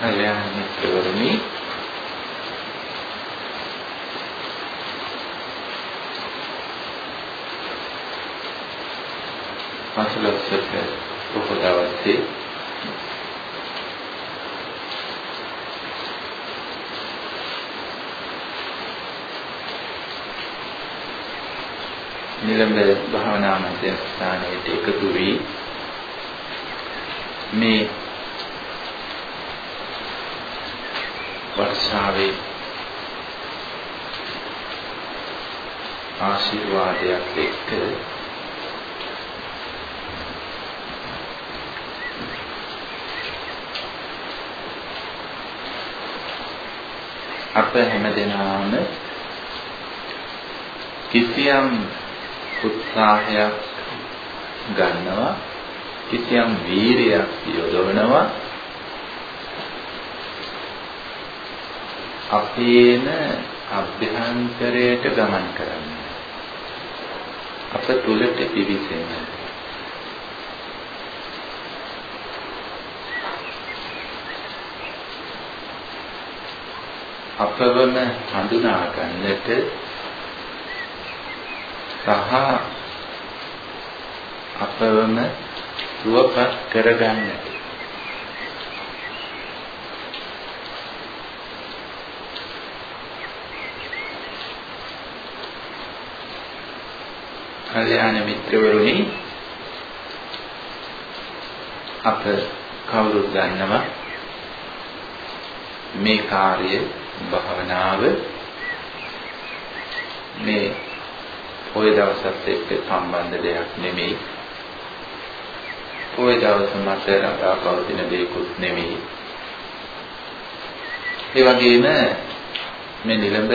කල්යාණ මිත්‍රවරුනි පසළොස්වක පොහොය දවසේ නිලම්බ භාවනා මධ්‍යස්ථානයේ එකතු වී මේ වර්ෂාවේ ආශිර්වාදයක් එක්ක අප හැමදෙනාම කිසියම් උත්සාහයක් ගන්නවා කිසියම් වීරයක් යොදවනවා අපේන අභ්‍යන්තරයට ගමන් කරන්න. අප තුලට පිවිසෙන්න අපවම හඳුනා ගන්නට සහ අපවම සුවපත් කරගන්නට. කල්යාණ මිත්‍රවරුනි අප කවුරුත් දන්නවා මේ කාර්ය භාවනාව මේ පොය දවසත් එක්ක සම්බන්ධ දෙයක් නෙමෙයි. පොය දවස මත රඳා පවතින දෙයක්ුත් නෙමෙයි. ඒ වගේම මේ නිලඹ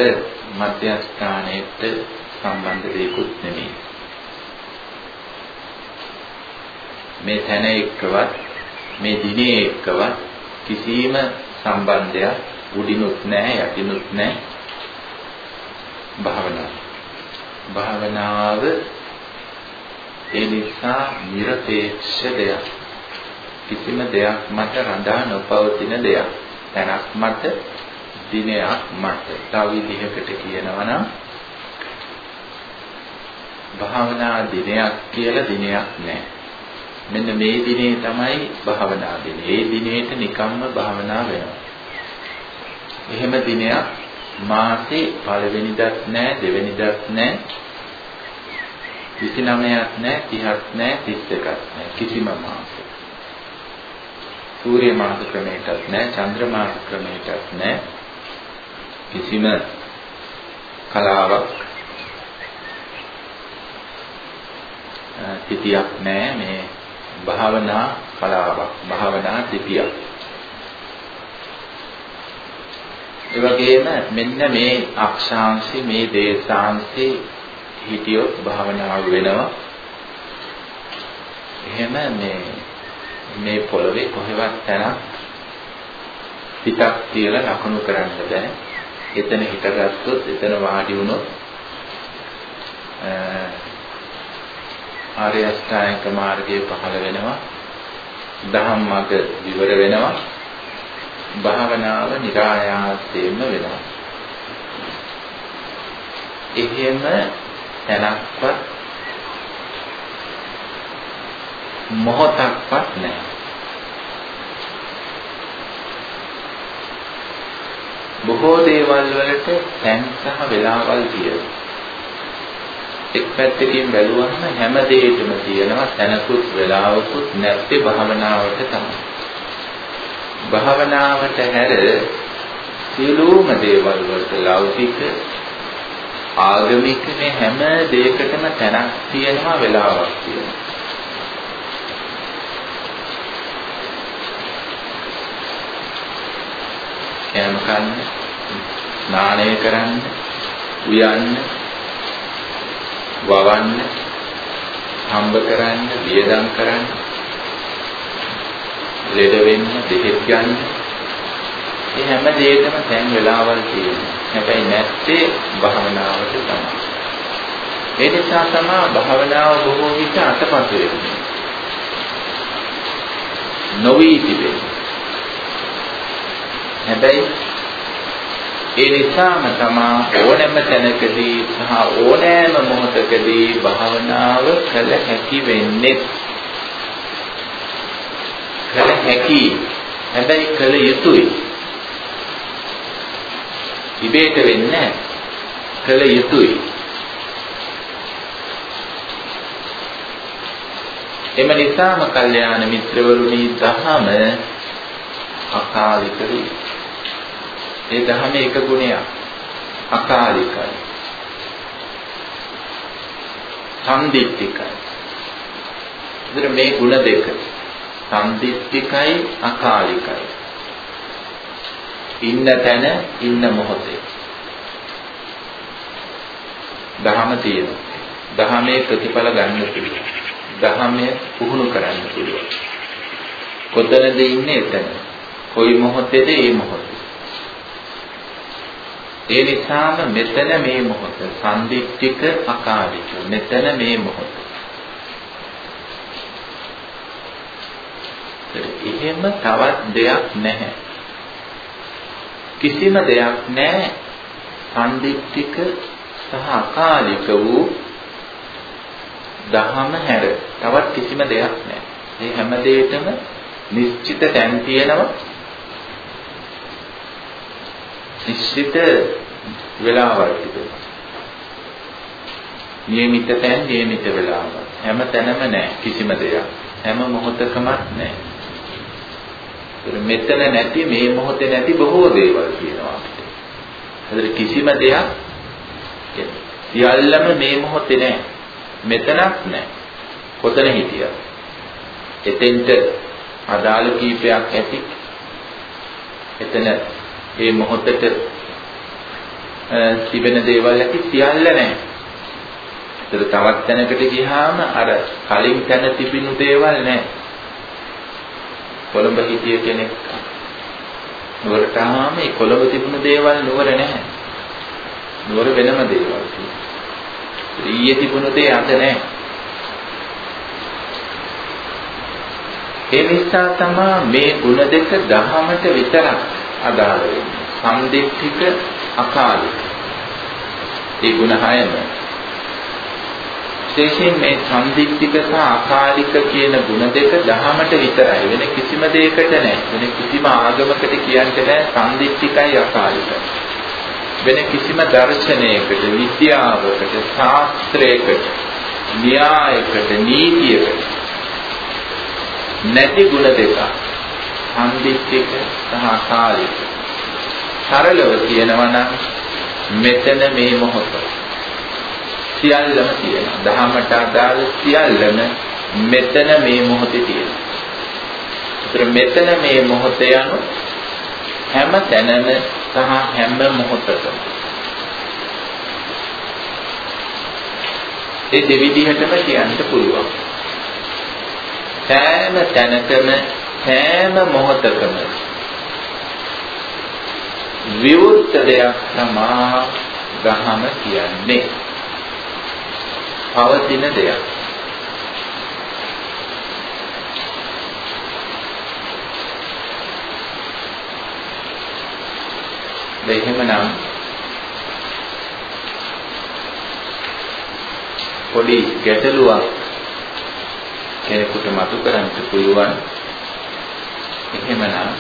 මධ්‍යස්ථානයේට සම්බන්ධ දෙයක්ුත් නෙමෙයි. මේ තැන එක්කවත් මේ දිනේ එක්කවත් කිසිම සම්බන්ධයක් උඩිනුත් නැහැ යටිනුත් නැහැ භාවනාව. භාවනාව ඒ නිසා নিরপেක්ෂ දෙයක්. කිසිම දෙයක් මත රඳා නොපවතින දෙයක්. තැනක් මත දිනයක් මත. තව විදිහකට කියනවා නම් භාවනා දිනයක් කියලා දිනයක් නැහැ. මෙන්න මේ දිනේ තමයි භාවනා දිනේ. ඒ දිනේට නිකම්ම භාවනා වෙනවා. එහෙම දිනයක් මාසේ පළවෙනිදත් නැහැ දෙවෙනිදත් නැහැ 29ක් නැහැ 30ක් නැහැ 31ක් නැහැ කිසිම මාසෙක සූර්ය මාස ක්‍රමයකටත් නැහැ චන්ද්‍ර මාස ක්‍රමයකටත් නැහැ කිසිම කලාවක් තිතියක් නැහැ මේ භාවනා කලාවක් භාවනා තිතියක් ඒ වගේම මෙන්න මේ අක්ෂාංශي මේ දේශාංශي හිටියොත් භාවනාව වෙනවා. එහෙම මේ මේ පොළවේ කොහෙවත් තැනක් පිටක් තියලා ලකුණු කරන්න බෑ. එතන හිටගත්තොත් එතන වාඩි වුණොත් ආර්ය අෂ්ටාංගික මාර්ගයේ පහළ වෙනවා. ධම්මග විවර වෙනවා. භාවනාව નિરાයාසයෙන්ම වෙනවා. එහෙම තැනක්වත් මොහොතක්වත් නැහැ. බොහෝ දේවල් වලට තැන් සහ වෙලාවල් තියෙනවා. එක් පැත්තකින් බැලුවහම හැම දෙයකම තියෙනවා තැනකුත් වෙලාවකුත් නැත්තේ භාවනාවට තමයි. භාවනාවට හැර සියලුම දේවල් වලට ලෞකික ආගමික මේ හැම දෙයකටම තැනක් තියෙනවා වෙලාවක් තියෙනවා. කෑම කන්න, ස්නානය කරන්න, උයන්න, වවන්න, හම්බ කරන්න, වියදම් කරන්න ලෙඩ වෙන්න, දෙහෙත් ගන්න. මේ හැම දෙයකම දැන් වෙලාවල් තියෙනවා. හැබැයි නැත්තේ භාවනාවට තමයි. ඒ නිසා තමයි භාවනාව බොහෝ විට අතපත් වෙන්නේ. නොවි තිබෙන්නේ. හැබැයි ඒ නිසාම තමා ඕනෑම තැනකදී සහ ඕනෑම මොහොතකදී භාවනාව කළ හැකි වෙන්නේ. කළ හැකි. හැබැයි කළ යුතුයි. ඉබේට වෙන්නේ කළ යුතුයි. එම නිසාම කල්යාණ මිත්‍රවරුනි දහම අකාලිකයි ඒ ධහමේ එක ගුණයක් අකාලිකයි. සම්දිත්තිකයි. ඉතින් මේ ගුණ දෙක සම්දිත්තිකයි අකාලිකයි. ඉන්න තැන ඉන්න මොහොතේ දහම තියෙනවා. දහමේ ප්‍රතිඵල ගන්න පුළුවන්. දහමේ පුහුණු කරන්න පුළුවන්. කොතනද ඉන්නේ එතන. කොයි මොහොතේද ඒ මොහොතේ. ඒ නිසාම මෙතන මේ මොහොත සම්දික්තික අකාලික මෙතන මේ මොහොත. එහෙම තවත් දෙයක් නැහැ. කිසිම දෙයක් නැහැ. සම්දික්තික සහ අකාලික වූ දහම හැර. තවත් කිසිම දෙයක් නැහැ. මේ හැම දෙයකම නිශ්චිත තැන් තියෙනවා. නිශ්චිත වෙලාවල් තිබෙනවා. නියමිත තැන් නියමිත වෙලාවල්. හැම තැනම නැහැ කිසිම දෙයක්. හැම මොහොතකමත් නැහැ. මෙතන නැති මේ මොහොතේ නැති බොහෝ දේවල් කියනවා අපිට. හතර කිසිම දෙයක් සියල්ලම මේ මොහොතේ නැහැ. මෙතනක් නැහැ. කොතන හිටියද? එතෙන්ට අදාළ කීපයක් ඇති. එතන මේ මොහොතට තිබෙන දේවල් ඇති සියල්ල නැහැ. ඒතර තවත් තැනකට ගියාම අර කලින් තැන තිබුණු දේවල් නැහැ. කොළඹ හිටිය කෙනෙක් නුවරට ආවම ඒ කොළඹ තිබුණු දේවල් නුවර නැහැ. නුවර වෙනම දේවල් තියෙනවා. ඊයේ තිබුණු දේ අද නැහැ. ඒ නිසා තමයි මේ ಗುಣ දෙක දහමට විතරක් අදාළ වෙන්නේ. සම්දිත්තික අකාලික. ඒ ගුණ හයම විශේෂයෙන් මේ සම්දිත්තික සහ අකාලික කියන ගුණ දෙක දහමට විතරයි වෙන කිසිම දෙයකට නැහැ. වෙන කිසිම ආගමකට කියන්න බෑ සම්දිත්තිකයි අකාලිකයි. වෙන කිසිම දර්ශනයකට, විද්‍යාවකට, ශාස්ත්‍රයකට, න්‍යායකට, නීතියකට නැති ගුණ දෙක. සම්දිත්තික සහ අකාලික. සරලව කියනවා නම් මෙතන මේ මොහොත සියල්ලම තියෙනවා. දහමට අදාළ සියල්ලම මෙතන මේ මොහොතේ තියෙනවා. ඒතර මෙතන මේ මොහොත යනු හැම තැනම සහ හැම මොහොතකම ඒ දෙවිදිහටම කියන්න පුළුවන්. සෑම තැනකම සෑම මොහොතකම විවෘත දෙයක් තමා ගහම කියන්නේ. පවතින දෙයක්. එහෙමනම් පොඩි ගැටලුවක් කෙනෙකුට මතු කරන්න පුළුවන් එහෙමනම්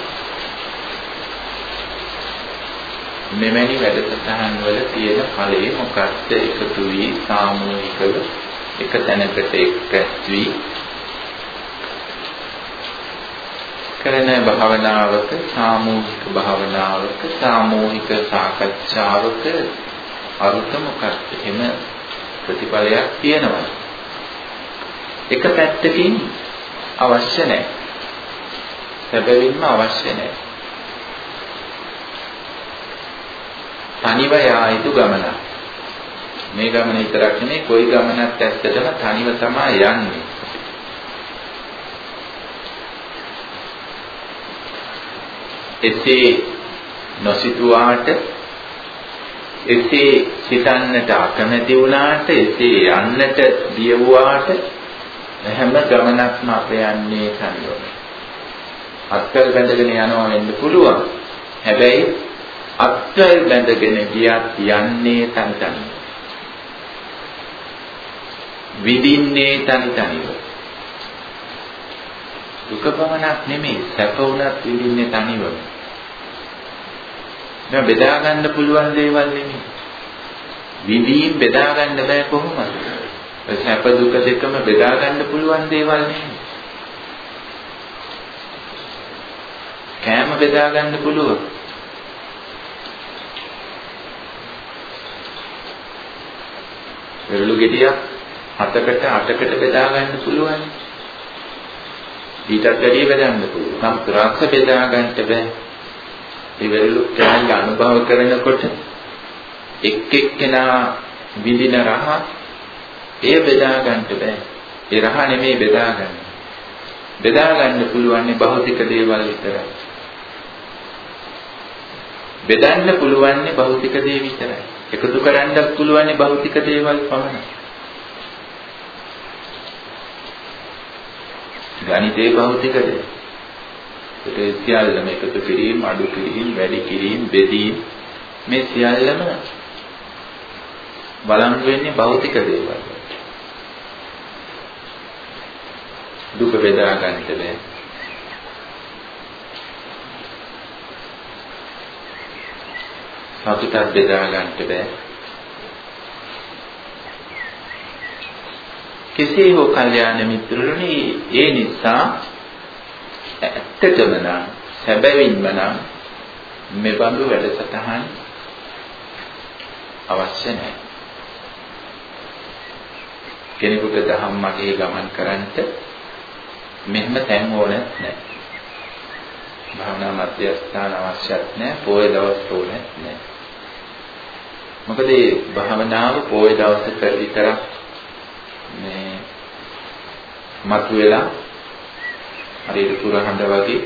මෙවැනි වැඩසටහන් වල තියෙන ඵලයේ මොකක්ද? එකතු වී සාමූහිකව එක තැනකට එක්රැස් වී කරන භාවනාවක සාමූහික භාවනාවක සාමූහික සාකච්ඡාවක අරුත මොකක්ද? එම ප්‍රතිඵලයක් තියෙනවා. එක පැත්තකින් අවශ්‍ය නැහැ. සැබවින්ම අවශ්‍ය නැහැ තනිව යා යුතු ගමන. මේ ගමන විතරක් නෙමෙයි කොයි ගමනක් ඇත්තටම තනිව තමයි යන්නේ. එසේ නොසිතුවාට එසේ සිතන්නට අකමැති වුණාට එසේ යන්නට බිය වුණාට හැම ගමනක්ම අප යන්නේ තනියම. අත්කල් බැඳගෙන යනවා වෙන්න පුළුවන්. හැබැයි අත්වැල් බැඳගෙන ගියත් යන්නේ තනි තනිව. විඳින්නේ තනි තනිව. දුක පමණක් නෙමෙයි සැප උනත් විඳින්නේ තනිව. දැන් බෙදා ගන්න පුළුවන් දේවල් නෙමෙයි. විඳීම් බෙදා ගන්න බෑ කොහොමද? සැප දුක දෙකම බෙදා ගන්න පුළුවන් දේවල් නෙමෙයි. කෑම බෙදා ගන්න පුළුවන්. පෙරළු ගෙඩියක් හතකට අටකට බෙදා ගන්න පුළුවන්. ඊටත් වැඩිය බෙදන්න පුළුවන්. නම් රස බෙදා ගන්නට බෑ. ඒ වෙරළු කෑල්ල අනුභව කරනකොට එක් එක්කෙනා විඳින රහ එය බෙදා ගන්නට බෑ. ඒ රහ නෙමෙයි බෙදා ගන්න. බෙදා ගන්න පුළුවන් භෞතික දේවල් විතරයි. බෙදන්න පුළුවන් භෞතික දේ විතරයි. එකතු කරන්නත් පුළුවන් භෞතික දේවල් පමණයි. ගණිතේ භෞතික දේ. ඒ සියල්ලම එකතු කිරීම, අඩු කිරීම, වැඩි කිරීම, බෙදීම මේ සියල්ලම බලන් වෙන්නේ භෞතික දේවල්. දුක බෙදා ගන්නට බෑ. සතුටක් බෙදා ගන්නට බෑ. කෙසේ හෝ කල්යාණ මිත්‍රරුනි ඒ නිසා ඇත්තටම නම් සැබවින්ම නම් මේ බඳු වැඩසටහන් අවශ්‍ය නැහැ. කෙනෙකුට දහම් මාගේ ගමන් කරන්නට මෙහෙම තැන් ඕනෙත් නැහැ. භාවනා මධ්‍යස්ථාන අවශ්‍යත් නැහැ. පොය දවස් ඕනෙත් නැහැ. මොකද මේ භාවනාව පොය දවසක විතරක් මේ මතුවෙලා හරියට පුරහඳ වගේ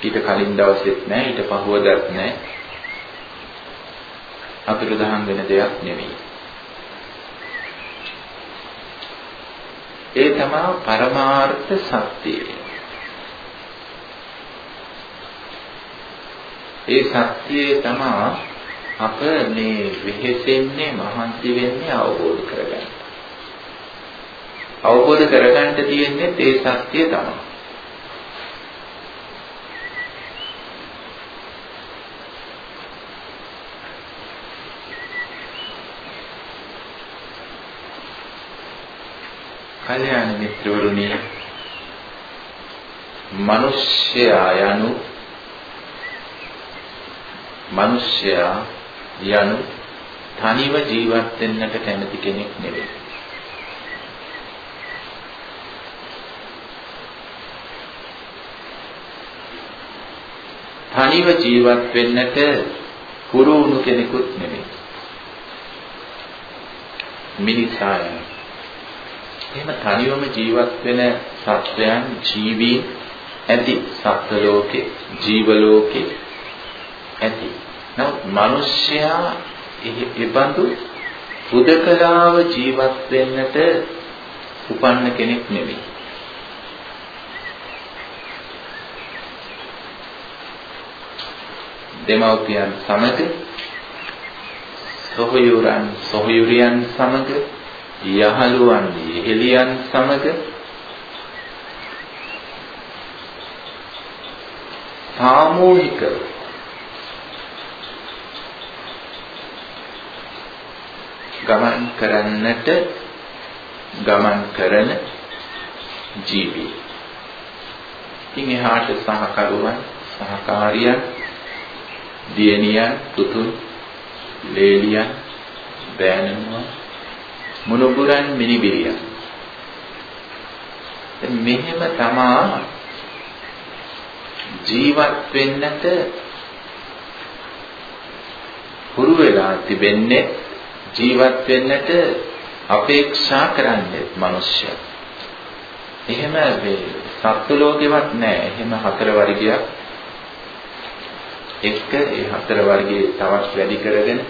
ඊට කලින් දවසෙත් නැහැ ඊට පහුවදත් නැහැ අතුරුදහන් වෙන දෙයක් නෙමෙයි. ඒ තමයි පරමාර්ථ සත්‍යය. ඒ සත්‍යය තමයි අප මේ වෙහෙසෙන්නේ මහන්සි වෙන්නේ අවබෝධ කරගන්න. අවබෝධ කරගන්න තියෙන්නේ ඒ සත්‍ය තමයි. කල්‍යාණ මිත්‍රවරුනි මිනිස්යා යනු මිනිස්යා යනු තනිව ජීවත් වෙන්නට කැමති කෙනෙක් නෙවෙයි. තනිව ජීවත් වෙන්නට හුරු වුණු කෙනෙකුත් නෙවෙයි. මිනිසාය. එහෙම තනිවම ජීවත් වෙන සත්වයන් ජීවීන් ඇති සත්ව ලෝකේ ජීව ලෝකේ ඇති නමුත් මිනිස්සයා ඉබඳු හුදකලාව ජීවත් වෙන්නට උපන්න කෙනෙක් නෙවෙයි. දෙමව්පියන් සමග සොහොයුරන් සොහොයුරියන් සමග යහළුවන් යෙහෙලියන් සමග සාමූහිකව ගමන් කරන්නට ගමන් කරන ජීවි. ඉතින් එහාට සහකරුවන් සහකාරියන් දියණියන් පුතුන් ලේලියන් බෑනනුවන් මුණුබුරන් මිනිබිරියන් මෙහෙම තමා ජීවත් වෙන්නට හුරු වෙලා තිබෙන්නේ ජීවත් වෙන්නට අපේක්ෂා කරන්නේ මිනිස්සු. එහෙම මේ සත්ව ලෝකෙවත් නැහැ. එහෙම හතර වර්ගයක් එක්ක ඒ හතර වර්ගයේ තවත් වැඩි කරගෙන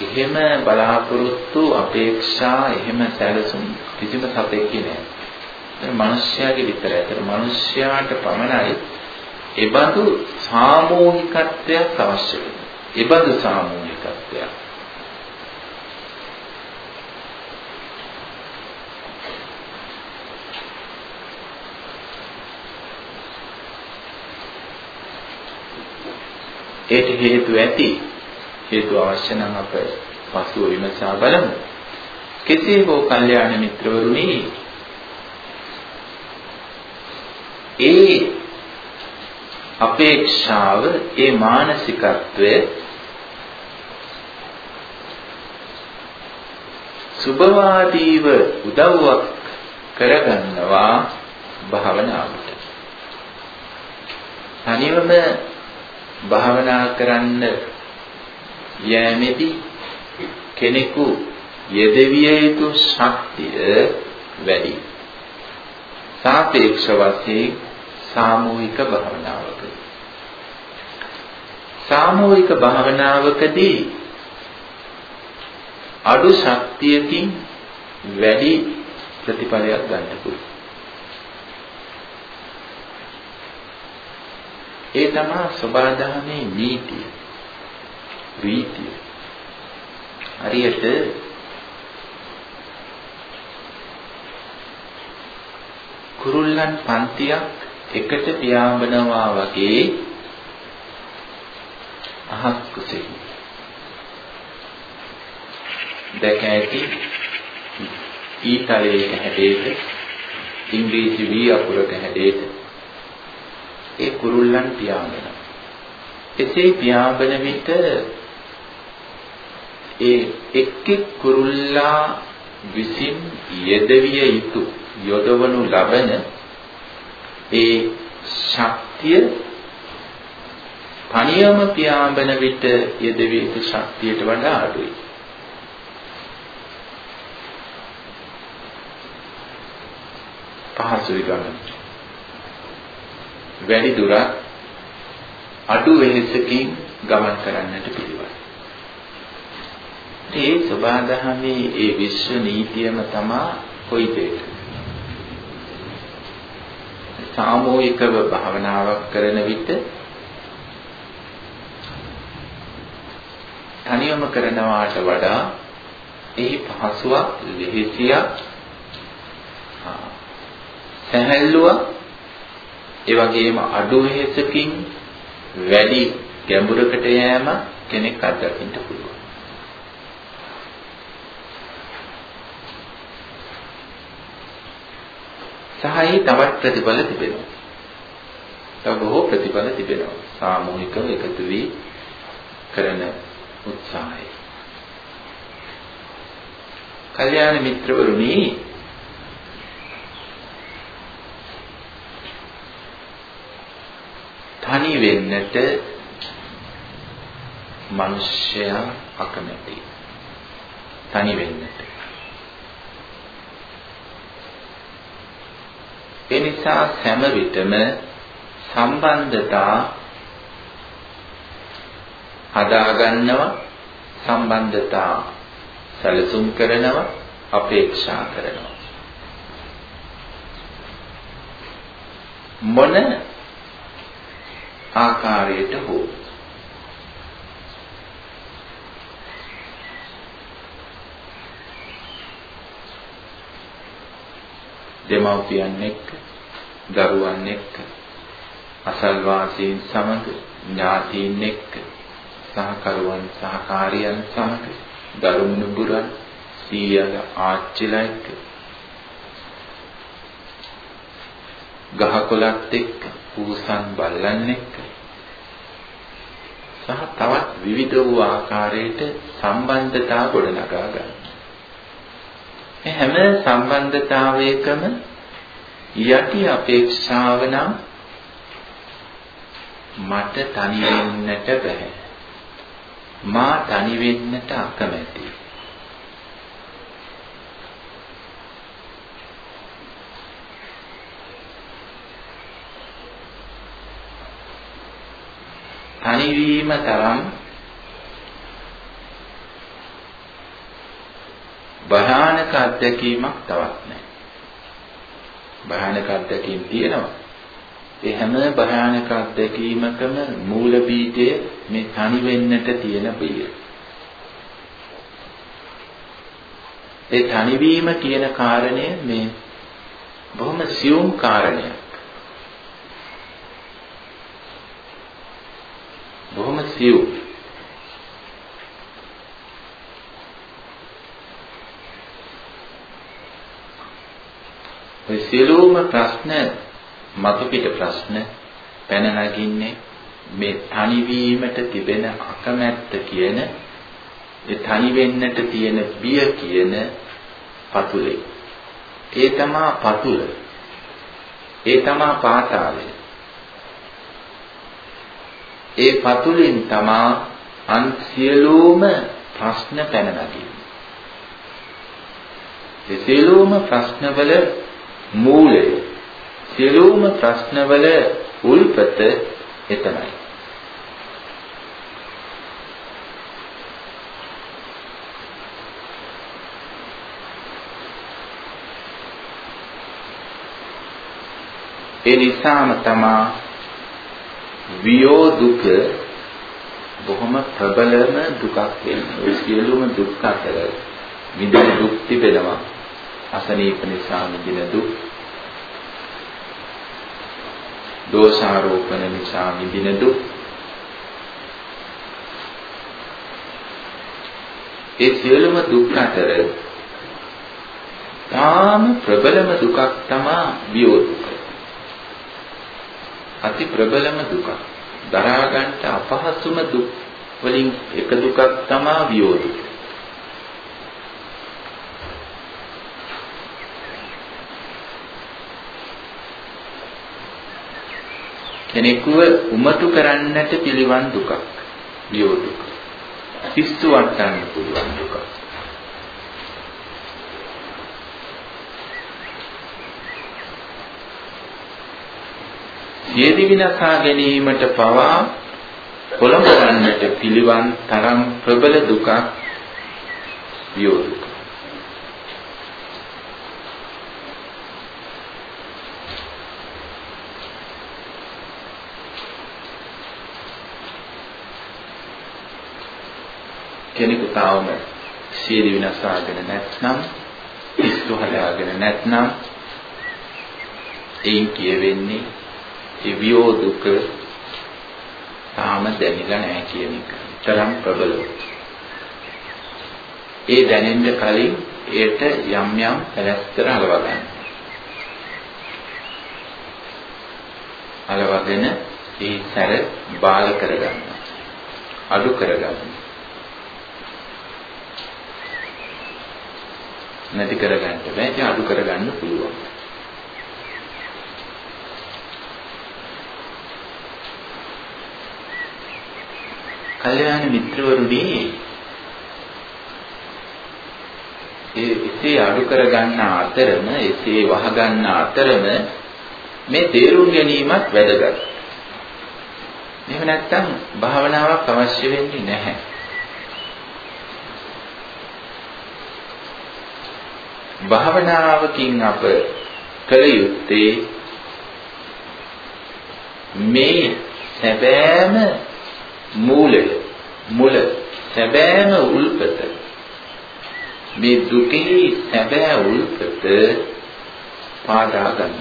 එහෙම බලාපොරොත්තු අපේක්ෂා එහෙම සැලසුම් කිසිම සතෙක් නෑ. ඒ මිනිස්යාගේ විතරයි. ඒතර මිනිස්යාට පමණයි එබඳු සාමූහිකත්වයක් අවශ්‍ය වෙනවා. එබඳු සාමූහිකත්වයක්. ඒට හේතු ඇති. හේතු අවශ්‍ය නම් අප පසුව විමසා බලමු. කෙසේ හෝ කල්යාණ මිත්‍රවරුනි ඒ අපේක්ෂාව ඒ මානසිකත්වය සුභවාදීව උදව්වක් කරගන්නවා භාවනාවට. තනිවම භාවනා කරන්න යෑමේදී කෙනෙකු යෙදවිය යුතු ශක්තිය වැඩි. සාපේක්ෂ වශයෙන් සාමූහික භාවනාවක. සාමූහික භාවනාවකදී අඩු ශක්තියකින් වැඩි ප්‍රතිඵලයක් ගන්න පුළුවන්. ඒ තමයි සබාධමේ නීතිය. රීතිය. හරියට කුරුල්ලන් පන්තියක් එකට පියාඹනවා වගේ අහස් කුසෙහි දැක ඇති ඊතලයේ හැඩයට ඉංග්‍රීසි වී අකුරක හැඩයට ඒ කුරුල්ලන් පියාඹනවා එසේ පියාඹන විට ඒ එක් එක් කුරුල්ලා විසින් යෙදවිය යුතු යොදවනු ලබන ඒ ශක්තිය තනියම පියාඹන විට යෙදවිය යුතු ශක්තියට වඩා අඩුයි. පහසුයි ගමන. වැඩි දුරක් අඩු වෙහෙසකින් ගමන් කරන්නට පිළිවන්. ඒ සබාදහමේ ඒ විශ්ව නීතියම තමා කොයි දෙයක. සාමූහිකව භාවනාවක් කරන විට තනියම කරනවාට වඩා එහි පහසුවක් ලෙහෙසියක් සැහැල්ලුවක් ඒ වගේම අඩු වෙහෙසකින් වැඩි ගැඹුරකට යෑම කෙනෙක් අත්දකින්න පුළුවන්. සහයි තවත් ප්‍රතිඵල තිබෙනවා. තව බොහෝ ප්‍රතිඵල තිබෙනවා. සාමූහිකව එකතු වී කරන උත්සාහය. කල්යාණ මිත්‍රවරුනි තනි වෙන්නට මිනිසයා අකමැති. තනි වෙන්නට. ඒ නිසා හැම විටම සම්බන්ධතා හදාගන්නවා සම්බන්ධතා සැලසුම් කරනවා අපේක්ෂා කරනවා මොන ආකාරයට හෝ. දෙමව්පියන් එක්ක දරුවන් එක්ක අසල්වාසීන් සමග ඥාතීන් එක්ක සහකරුවන් සහකාරියන් සමග දරුමුණුබුරන් සීයල ආච්චිලා එක්ක ගහකොළත් එක්ක පූසන් බල්ලන් එක්ක සහ තවත් විවිධ වූ ආකාරයට සම්බන්ධතා ගොඩනගා ගන්න. මේ හැම සම්බන්ධතාවයකම යටි අපේක්ෂාව නම් මට තනි වෙන්නට බෑ. මා තනි වෙන්නට අකමැතියි. තනිවීම තරම් භයානක අත්දැකීමක් තවත් නැහැ. භයානක අත්දැකීම් තියෙනවා. ඒ හැම භයානක අත්දැකීමකම මූල බීජය මේ තනි වෙන්නට තියෙන බිය. ඒ තනිවීම කියන කාරණය මේ බොහොම සියුම් කාරණයක්. බොහොම සියුම්. ඔය සියලුම ප්‍රශ්න මතු පිට ප්‍රශ්න පැන නගින්නේ මේ තනිවීමට තිබෙන අකමැත්ත කියන ඒ තනි වෙන්නට තියෙන බිය කියන පතුලේ. ඒ තමා පතුල. ඒ තමා පාතාලය. ඒ පතුලෙන් තමා අන් සියලුම ප්‍රශ්න පැන නගින්නේ. ඒ සියලුම ප්‍රශ්නවල මූලය සියලුම ප්‍රශ්නවල උල්පත එතනයි. ඒ නිසාම තමා වියෝ දුක බොහොම ප්‍රබලම දුකක් වෙන්නේ. ඒ සියලුම දුක් අතර විඳින දුක් තිබෙනවා. අසනීප නිසා විඳින දුක්. දෝෂාරෝපණ නිසා විඳින දුක්. ඒ සියලුම දුක් අතර තාම ප්‍රබලම දුකක් තමා වියෝ දුක. අති ප්‍රබලම දුකක්. දරා ගන්නට අපහසුම දුක් වලින් එක දුකක් තමා වියෝ දුක. කෙනෙකුව උමතු කරන්නට පිළිවන් දුකක් වියෝ දුක. පිස්සු වටන්න පුළුවන් දුකක්. සියදි විනාශා ගැනීමට පවා පොළඹවන්නට පිළිවන් තරම් ප්‍රබල දුකක් වියෝ දුක. කෙනෙකු තාම සියදි විනාශාගෙන නැත්නම් පිස්සු හදාගෙන නැත්නම් එයින් කියවෙන්නේ ඒ වියෝ දුක තාම දැනෙලා නැහැ කියන එක. තරම් ප්‍රබලව. ඒ දැනෙන්න කලින් ඒට යම් යම් පැලැස්තර අලවා ගන්න. අලවගෙන ඒ සැර බාල කරගන්න. අඩු කරගන්න. නැති කරගන්න බෑ. ඒක අඩු කරගන්න පුළුවන්. කල්යාණ මිත්‍රවරුනි ඒ එසේ අඩු කර ගන්න අතරම එසේ වහ ගන්න අතරම මේ තේරුම් ගැනීමත් වැදගත්. එහෙම නැත්නම් භාවනාවක් අවශ්‍ය වෙන්නේ නැහැ. භාවනාවකින් අප කළ යුත්තේ මේ සැබෑම මූලය මුල සැබෑම උල්පත මේ දුකේ සැබෑ උල්පත පාදා ගන්න.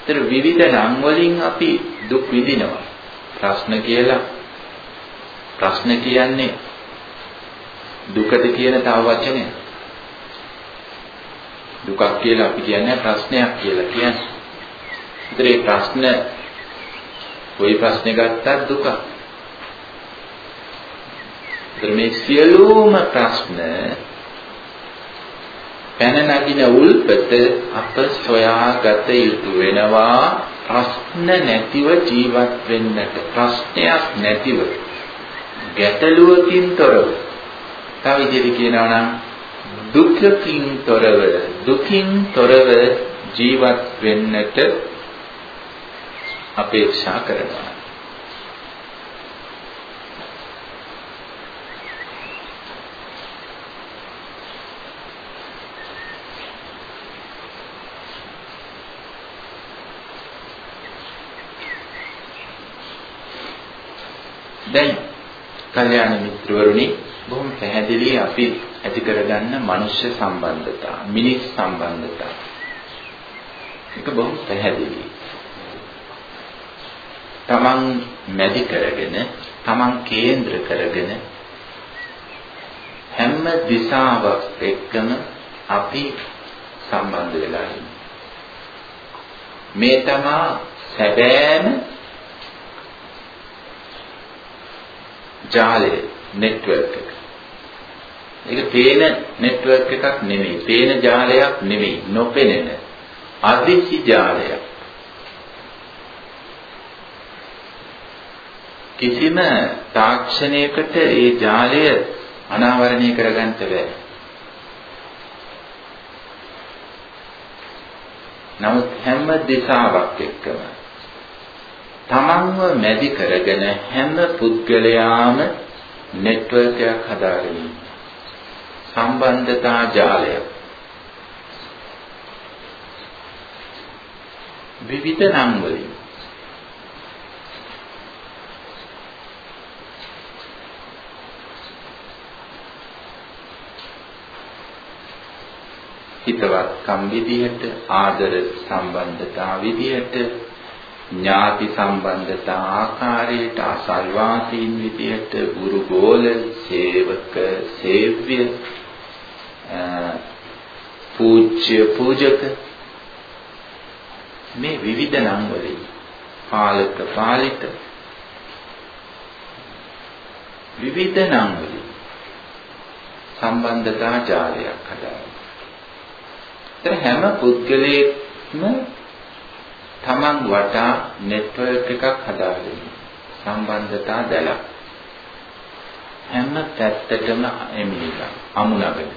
ඒතර විවිධ නම් වලින් අපි දුක් විඳිනවා. ප්‍රශ්න කියලා ප්‍රශ්න කියන්නේ දුකද කියන තව වචනයක්. දුකක් කියලා අපි කියන්නේ ප්‍රශ්නයක් කියලා කියන්නේ. ඒතර මේ ප්‍රශ්න කොයි ප්‍රශ්නේ ගත්තත් දුක. මේ සියලුම ප්‍රශ්න පැන නගින උල්පත අප සොයාගත යුතු වෙනවා ප්‍රශ්න නැතිව ජීවත් වෙන්නට ප්‍රශ්නයක් නැතිව ගැටලුවකින් තොරව තව විදිහට කියනවා නම් දුක්ඛකින් තොරව දුකින් තොරව ජීවත් වෙන්නට අපේක්ෂා කරනවා. දැන් කල්යාණ මිත්‍රවරුනි බොහොම පැහැදිලි අපි ඇති කරගන්න මනුෂ්‍ය සම්බන්ධතා මිනිස් සම්බන්ධතා ඒක බොහොම පැහැදිලියි තමන් මැදි කරගෙන තමන් කේන්ද්‍ර කරගෙන හැම දිශාවක් එක්කම අපි සම්බන්ධ වෙලා මේ තමා සැබෑම ජාලය නෙට්වර්ක් එක. ඒක පේන නෙට්වර්ක් එකක් නෙමෙයි. පේන ජාලයක් නෙමෙයි. නොපෙනෙන අදිසි ජාලයක්. කිසිම තාක්ෂණයකට ඒ ජාලය අනාවරණය කරගන්න බැහැ. නමුත් හැම දිශාවක් එක්කම තමන්ව මැදි කරගෙන හැම පුද්ගලයාම නෙට්වර්ක් එකක් හදාගෙන සම්බන්ධතා ජාලයක් විවිධ නම් වලින්. හිතවත්කම් විදිහට ආදර සම්බන්ධතා විදිහට ඥාති සම්බන්ධතා ආකාරයට අසල්වාසීන් විදිහට ගුරු ගෝල සේවක සේව්‍ය පූජ්‍ය පූජක මේ විවිධ නම් වලින් පාලක පාලිත විවිධ නම් වලින් සම්බන්ධතා ජාලයක් හදාගන්න. ඒතර හැම පුද්ගලයෙක්ම තමන් වටා නෙට්වර්ක් එකක් හදාගෙන සම්බන්ධතා දැලක් හැම පැත්තටම එමිලා අමුණගෙන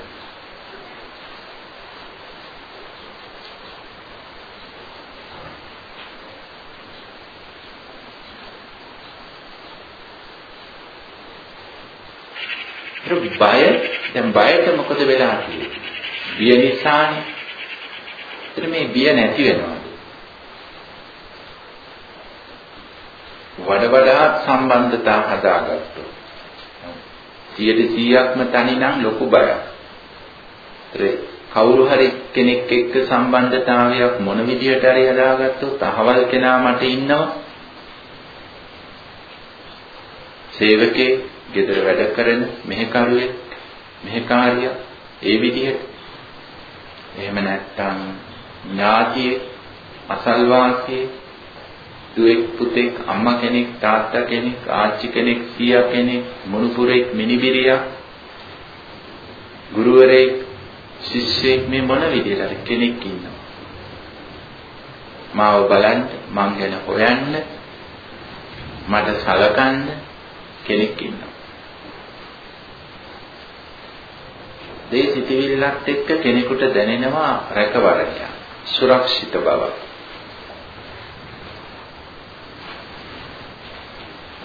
බය දැන් බයට මොකද වෙලා තියෙන්නේ? බිය නිසානේ. එතන මේ බිය නැති වෙනවා. වඩ වඩාත් සම්බන්ධතා හදාගත්තොත් 100%ක්ම තනි නම් ලොකු බයක්. ඒ කවුරු හරි කෙනෙක් එක්ක සම්බන්ධතාවයක් මොන විදියට හරි හදාගත්තොත් අහවල් කෙනා මට ඉන්නවා. සේවකේ ගෙදර වැඩ කරන මෙහෙකරුවෙක් මෙහෙකාරියක් ඒ විදිහට එහෙම නැත්නම් ඥාතියෙක් අසල්වාසියෙක් දුවෙක් පුතෙක් අම්මා කෙනෙක් තාත්තා කෙනෙක් ආච්චි කෙනෙක් සීයා කෙනෙක් මොනුපුරෙක් මිනිබිරියක් ගුරුවරයෙක් ශිෂ්‍යෙක් මේ මොන විදිහට හරි කෙනෙක් ඉන්නවා. මාව බලන්න මං ගැන හොයන්න මට සලකන්න කෙනෙක් ඉන්නවා. දේ සිටිවිල්ලත් එක්ක කෙනෙකුට දැනෙනවා රැකවරණය සුරක්ෂිත බවක්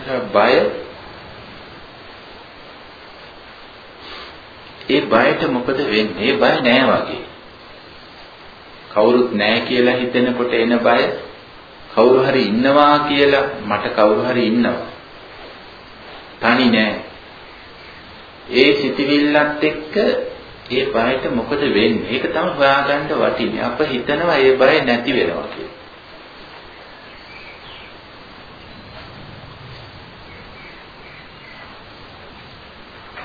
බය ඒ බයට මොකද වෙන්නේ? ඒ බය නෑ වගේ. කවුරුත් නෑ කියලා හිතෙනකොට එන බය කවුරු හරි ඉන්නවා කියලා මට කවුරු හරි ඉන්නවා. තනි නෑ. ඒ සිතවිල්ලත් එක්ක ඒ බයට මොකද වෙන්නේ? ඒක තමයි හොයාගන්න වටින්නේ. අප හිතනවා ඒ බය නැති වෙනවා කියලා.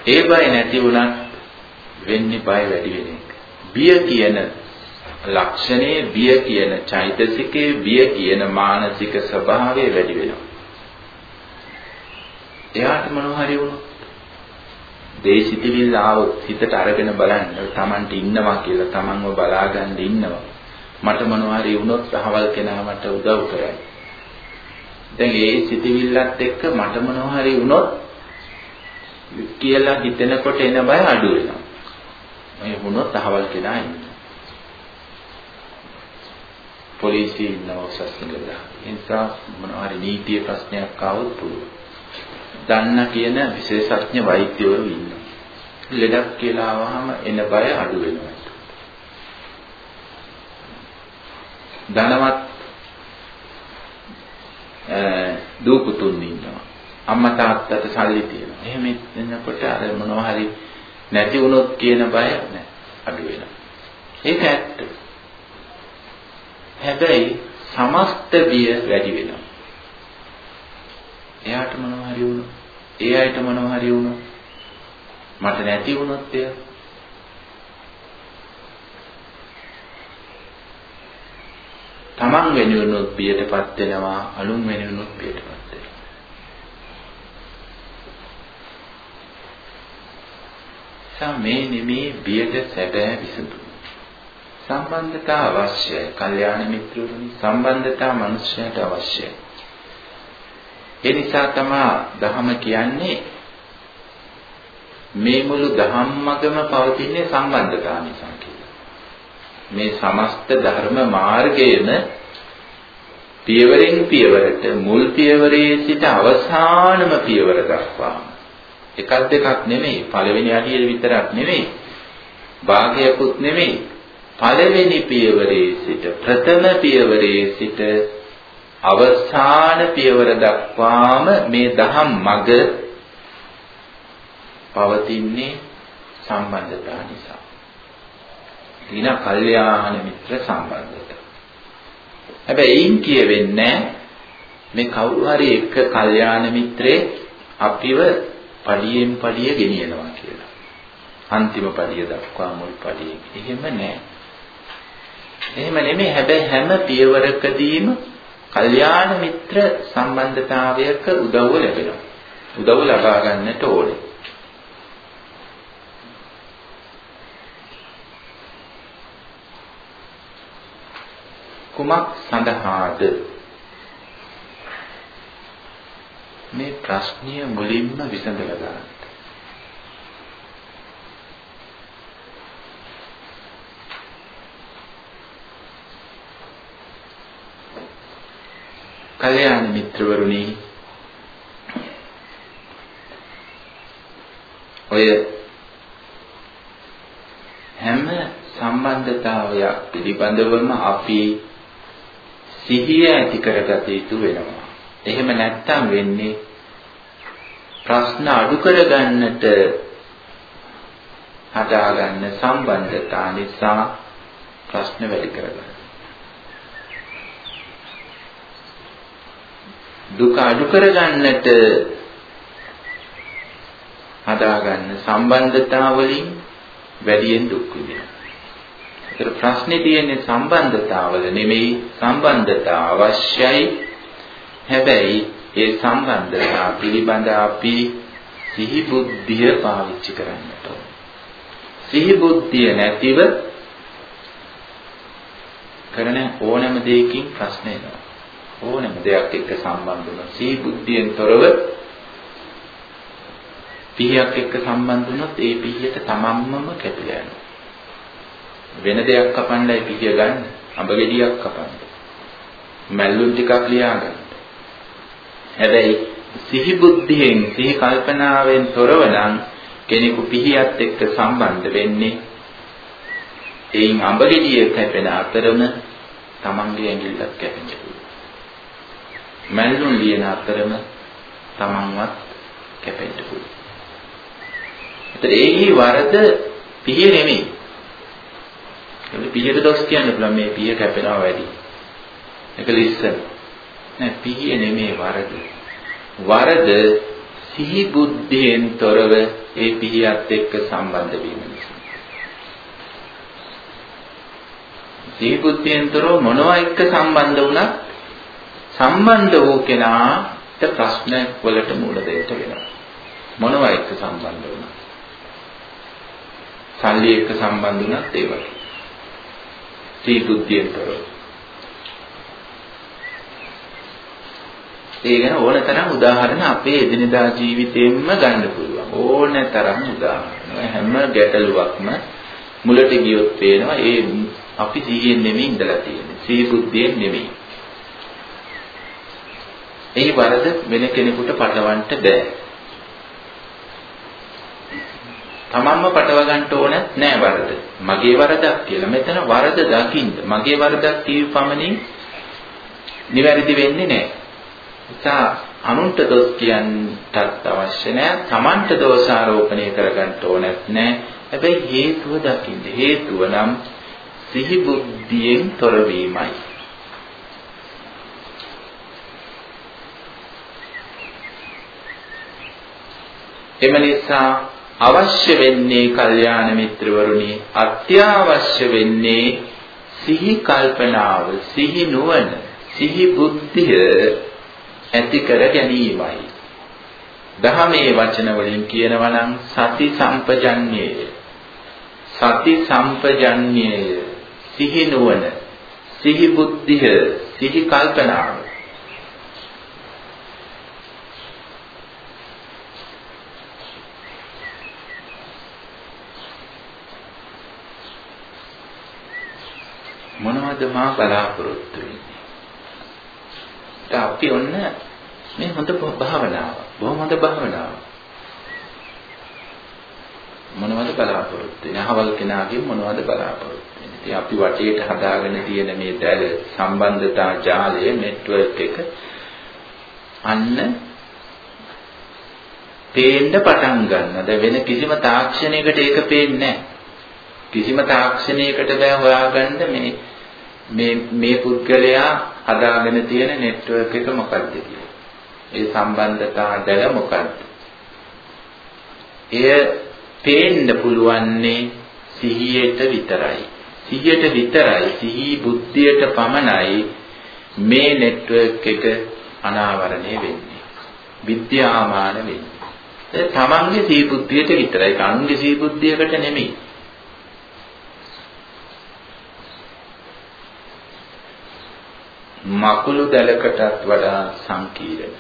ඒ බය නැති වුණත් වෙන්නේ බය වැඩි වෙන එක. බිය කියන ලක්ෂණය බිය කියන චෛතසිකයේ බිය කියන මානසික ස්වභාවය වැඩි වෙනවා. එයාට මොනවා හරි වුණොත් දේශිතවිල්ල ආවොත් හිතට අරගෙන බලන්න තමන්ට ඉන්නවා කියලා තමන්ව බලාගන්න ඉන්නවා. මට මොනවා හරි වුණොත් අහවල් කෙනා මට උදව් කරයි. දැන් ඒ සිතවිල්ලත් එක්ක මට මොනවා හරි වුණොත් කියලා හිතෙනකොට එන බය අඩු වෙනවා. මේ වුණොත් අහවල් කෙනා ඉන්නවා. පොලිසිය ඉන්නවා උසස් නිලධාරී. ඒ නිසා මොනවා හරි නීතිය ප්‍රශ්නයක් ආවොත් පුළුවන්. දන්න කියන විශේෂඥ වෛද්‍යවරු ඉන්නවා. ලෙඩක් කියලා ආවහම එන බය අඩු වෙනවා. ධනවත් දූපුතුන් ඉන්නවා. අම්මා තාත්තට සල්ලි තියෙනවා. එහෙම ඉන්නකොට අර මොනවා හරි නැති වුණොත් කියන බය නැහැ. අඩු වෙනවා. ඒක ඇත්ත. හැබැයි සමස්ත බිය වැඩි වෙනවා. එයාට මොනවා හරි වුණොත්, ඒ අයට මොනවා හරි වුණොත් මට නැති වුණොත් එයා තමන් වෙනුවෙනුත් බියටපත් වෙනවා අනුන් වෙනුවෙනුත් බියටපත් වෙනවා. සා මේ නෙමේ බියට සැබෑ විසඳුම. සම්බන්ධතා අවශ්‍යයි. කල්යාණ මිත්‍රවරුනි සම්බන්ධතා මනුෂ්‍යයට අවශ්‍යයි. ඒ නිසා තමයි ධහම කියන්නේ මේ මුළු ධම්මගම පවතින්නේ සම්බන්ධතා නිසා මේ සමස්ත ධර්ම මාර්ගයේම පියවරෙන් පියවරට මුල් පියවරේ සිට අවසානම පියවර දක්වා. එකක් දෙකක් නෙමෙයි පළවෙනි අඩිය විතරක් නෙමෙයි භාගයකුත් නෙමෙයි. පළවෙනි පියවරේ සිට ප්‍රථම පියවරේ සිට අවසාන පියවර දක්වාම මේ දහම් මඟ පවතින්නේ සම්බන්ධතා නිසා තින කල්යාණ මිත්‍ර සම්බන්ධත. හැබැයි ඒන් කියවෙන්නේ මේ කවුරු හරි එක කල්යාණ මිත්‍රේ අපිව පඩියෙන් පඩිය ගෙනියනවා කියලා. අන්තිම පඩිය දක්වා මුල් පඩිය. එහෙම නෑ. එහෙම නෙමෙයි හැබැයි හැම පියවරකදීම කල්යාණ මිත්‍ර සම්බන්ධතාවයක උදව්ව ලැබෙනවා. උදව් ලබා ගන්නට ඕනේ. කුමක් සඳහාද මේ ප්‍රශ්නය මුලින්ම විසඳලා ගන්න. කල්‍යාණ මිත්‍රවරුනි ඔය හැම සම්බන්ධතාවයක් පිළිබඳවම අපි සිහිය ඇති කරගත යුතු වෙනවා. එහෙම නැත්තම් වෙන්නේ ප්‍රශ්න අඩු කරගන්නට හදාගන්න සම්බන්ධතා නිසා ප්‍රශ්න වැඩි කරගන්න. දුක අඩු කරගන්නට හදාගන්න සම්බන්ධතා වලින් වැඩියෙන් දුක් විඳිනවා. ඒතර ප්‍රශ්නේ තියෙන්නේ සම්බන්ධතාවල නෙමෙයි සම්බන්ධතා අවශ්‍යයි. හැබැයි ඒ සම්බන්ධතා පිළිබඳ අපි සිහි බුද්ධිය පාවිච්චි කරන්නට ඕන. සිහි බුද්ධිය නැතිව කරන ඕනෑම දෙයකින් ප්‍රශ්න එනවා. ඕනෑම දෙයක් එක්ක සම්බන්ධ වුණා. සිහි බුද්ධියෙන් තොරව පිහියක් එක්ක සම්බන්ධ වුණොත් ඒ පිහියට තමන්මම කැපිලා යනවා. වෙන දෙයක් කපන්නයි පිටිය ගන්න. අඹ ගෙඩියක් කපන්න. මැල්ලුම් ටිකක් ලියා ගන්න. හැබැයි සිහි බුද්ධියෙන් සිහි කල්පනාවෙන් තොරව නම් කෙනෙකු පිහියත් එක්ක සම්බන්ධ වෙන්නේ එයින් අඹ ගෙඩිය කැපෙන අතරම තමන්ගේ ඇඟිල්ලක් කැපෙන්න පුළුවන්. මැල්ලුම් ලියන අතරම තමන්වත් කැපෙන්න පුළුවන්. ඒතර ඒහි වරද පිහිය නෙමෙයි. ඒක පිහියට දොස් කියන්න පුළුවන් මේ පිහිය කැපෙනවා වැඩි. ඒක ලිස්සන. නෑ පිහිය නෙමේ වරද. වරද සිහි බුද්ධියෙන් තොරව ඒ පිහියත් එක්ක සම්බන්ධ වීම නිසා. සිහි බුද්ධියෙන් තොරව මොනවා එක්ක සම්බන්ධ වුණත් සම්බන්ධ වූ කෙනාට ප්‍රශ්න වලට මූල දෙන්න වෙනවා. මොනවා එක්ක සම්බන්ධ වුණත් සල්ලි එක්ක සම්බන්ධ වුණත් ඒ වගේ. සිහි බුද්ධියෙන් තොරව. ඒ ගැන ඕන තරම් උදාහරණ අපේ එදිනදා ජීවිතේෙම ගන්න පුළුවන්. ඕන තරම් උදාහරණ. හැම ගැටලුවක්ම මුලට ගියොත් පේනවා ඒ අපි සිහියෙන් නෙමෙයි ඉඳලා තියෙන්නේ. සිහි බුද්ධියෙන් නෙමෙයි. ඒ වරද වෙන කෙනෙකුට පටවන්න බෑ. තමන්ම පටව ගන්න ඕන නෑ වරද. මගේ වරදක් කියලා. මෙතන වරද දකින්න. මගේ වරදක් කියව පමණින් නිවැරදි වෙන්නේ නෑ. නිසා අනුන්ට දොස් කියන්නටත් අවශ්‍ය නැහැ. Tamanට දෝෂාරෝපණය කරගන්න ඕනෙත් නැහැ. හැබැයි හේතුව දකින්න. හේතුව නම් සිහි බුද්ධියෙන් තොරවීමයි. එම නිසා අවශ්‍ය වෙන්නේ කල්යාණ මිත්‍රවරුනි අත්‍යවශ්‍ය වෙන්නේ සිහි කල්පනාව සිහි නුවණ සිහි බුද්ධිය ඇති කර ගැනීමයි. දහමේ වචන වලින් කියනවා නම් සති සම්පජඤ්ඤය. සති සම්පජඤ්ඤය සිහි නුවණ සිහි බුද්ධිය සිහි කල්පනාව. මොනවද මා බලාපොරොත්තු වෙන්නේ? අපි ඔන්න මේ හොඳ භාවනාව. බොහොම හොඳ භාවනාව. මොනවද බලාපොරොත්තු වෙන්නේ? අහවල් කෙනාගෙන් මොනවද බලාපොරොත්තු වෙන්නේ? ඉතින් අපි වටේට හදාගෙන තියෙන මේ දැල සම්බන්ධතා ජාලය නෙට්වර්ක් එක අන්න පේන්න පටන් ගන්නවා. දැන් වෙන කිසිම තාක්ෂණයකට ඒක පේන්නේ නැහැ. කිසිම තාක්ෂණයකට බෑ හොයාගන්න මේ මේ මේ පුද්ගලයා හදාගෙන තියෙන නෙට්වර්ක් එක මොකක්ද කියලා. ඒ සම්බන්ධතා දැල මොකක්ද? එය පේන්න පුළුවන්නේ සිහියට විතරයි. සිහියට විතරයි සිහි බුද්ධියට පමණයි මේ නෙට්වර්ක් එක අනාවරණය වෙන්නේ. විද්‍යාමාන වෙන්නේ. ඒ තමන්ගේ සිහි බුද්ධියට විතරයි. කන්ගේ සිහි බුද්ධියකට නෙමෙයි. මකුළු දැලකටත් වඩා සංකීර්ණ.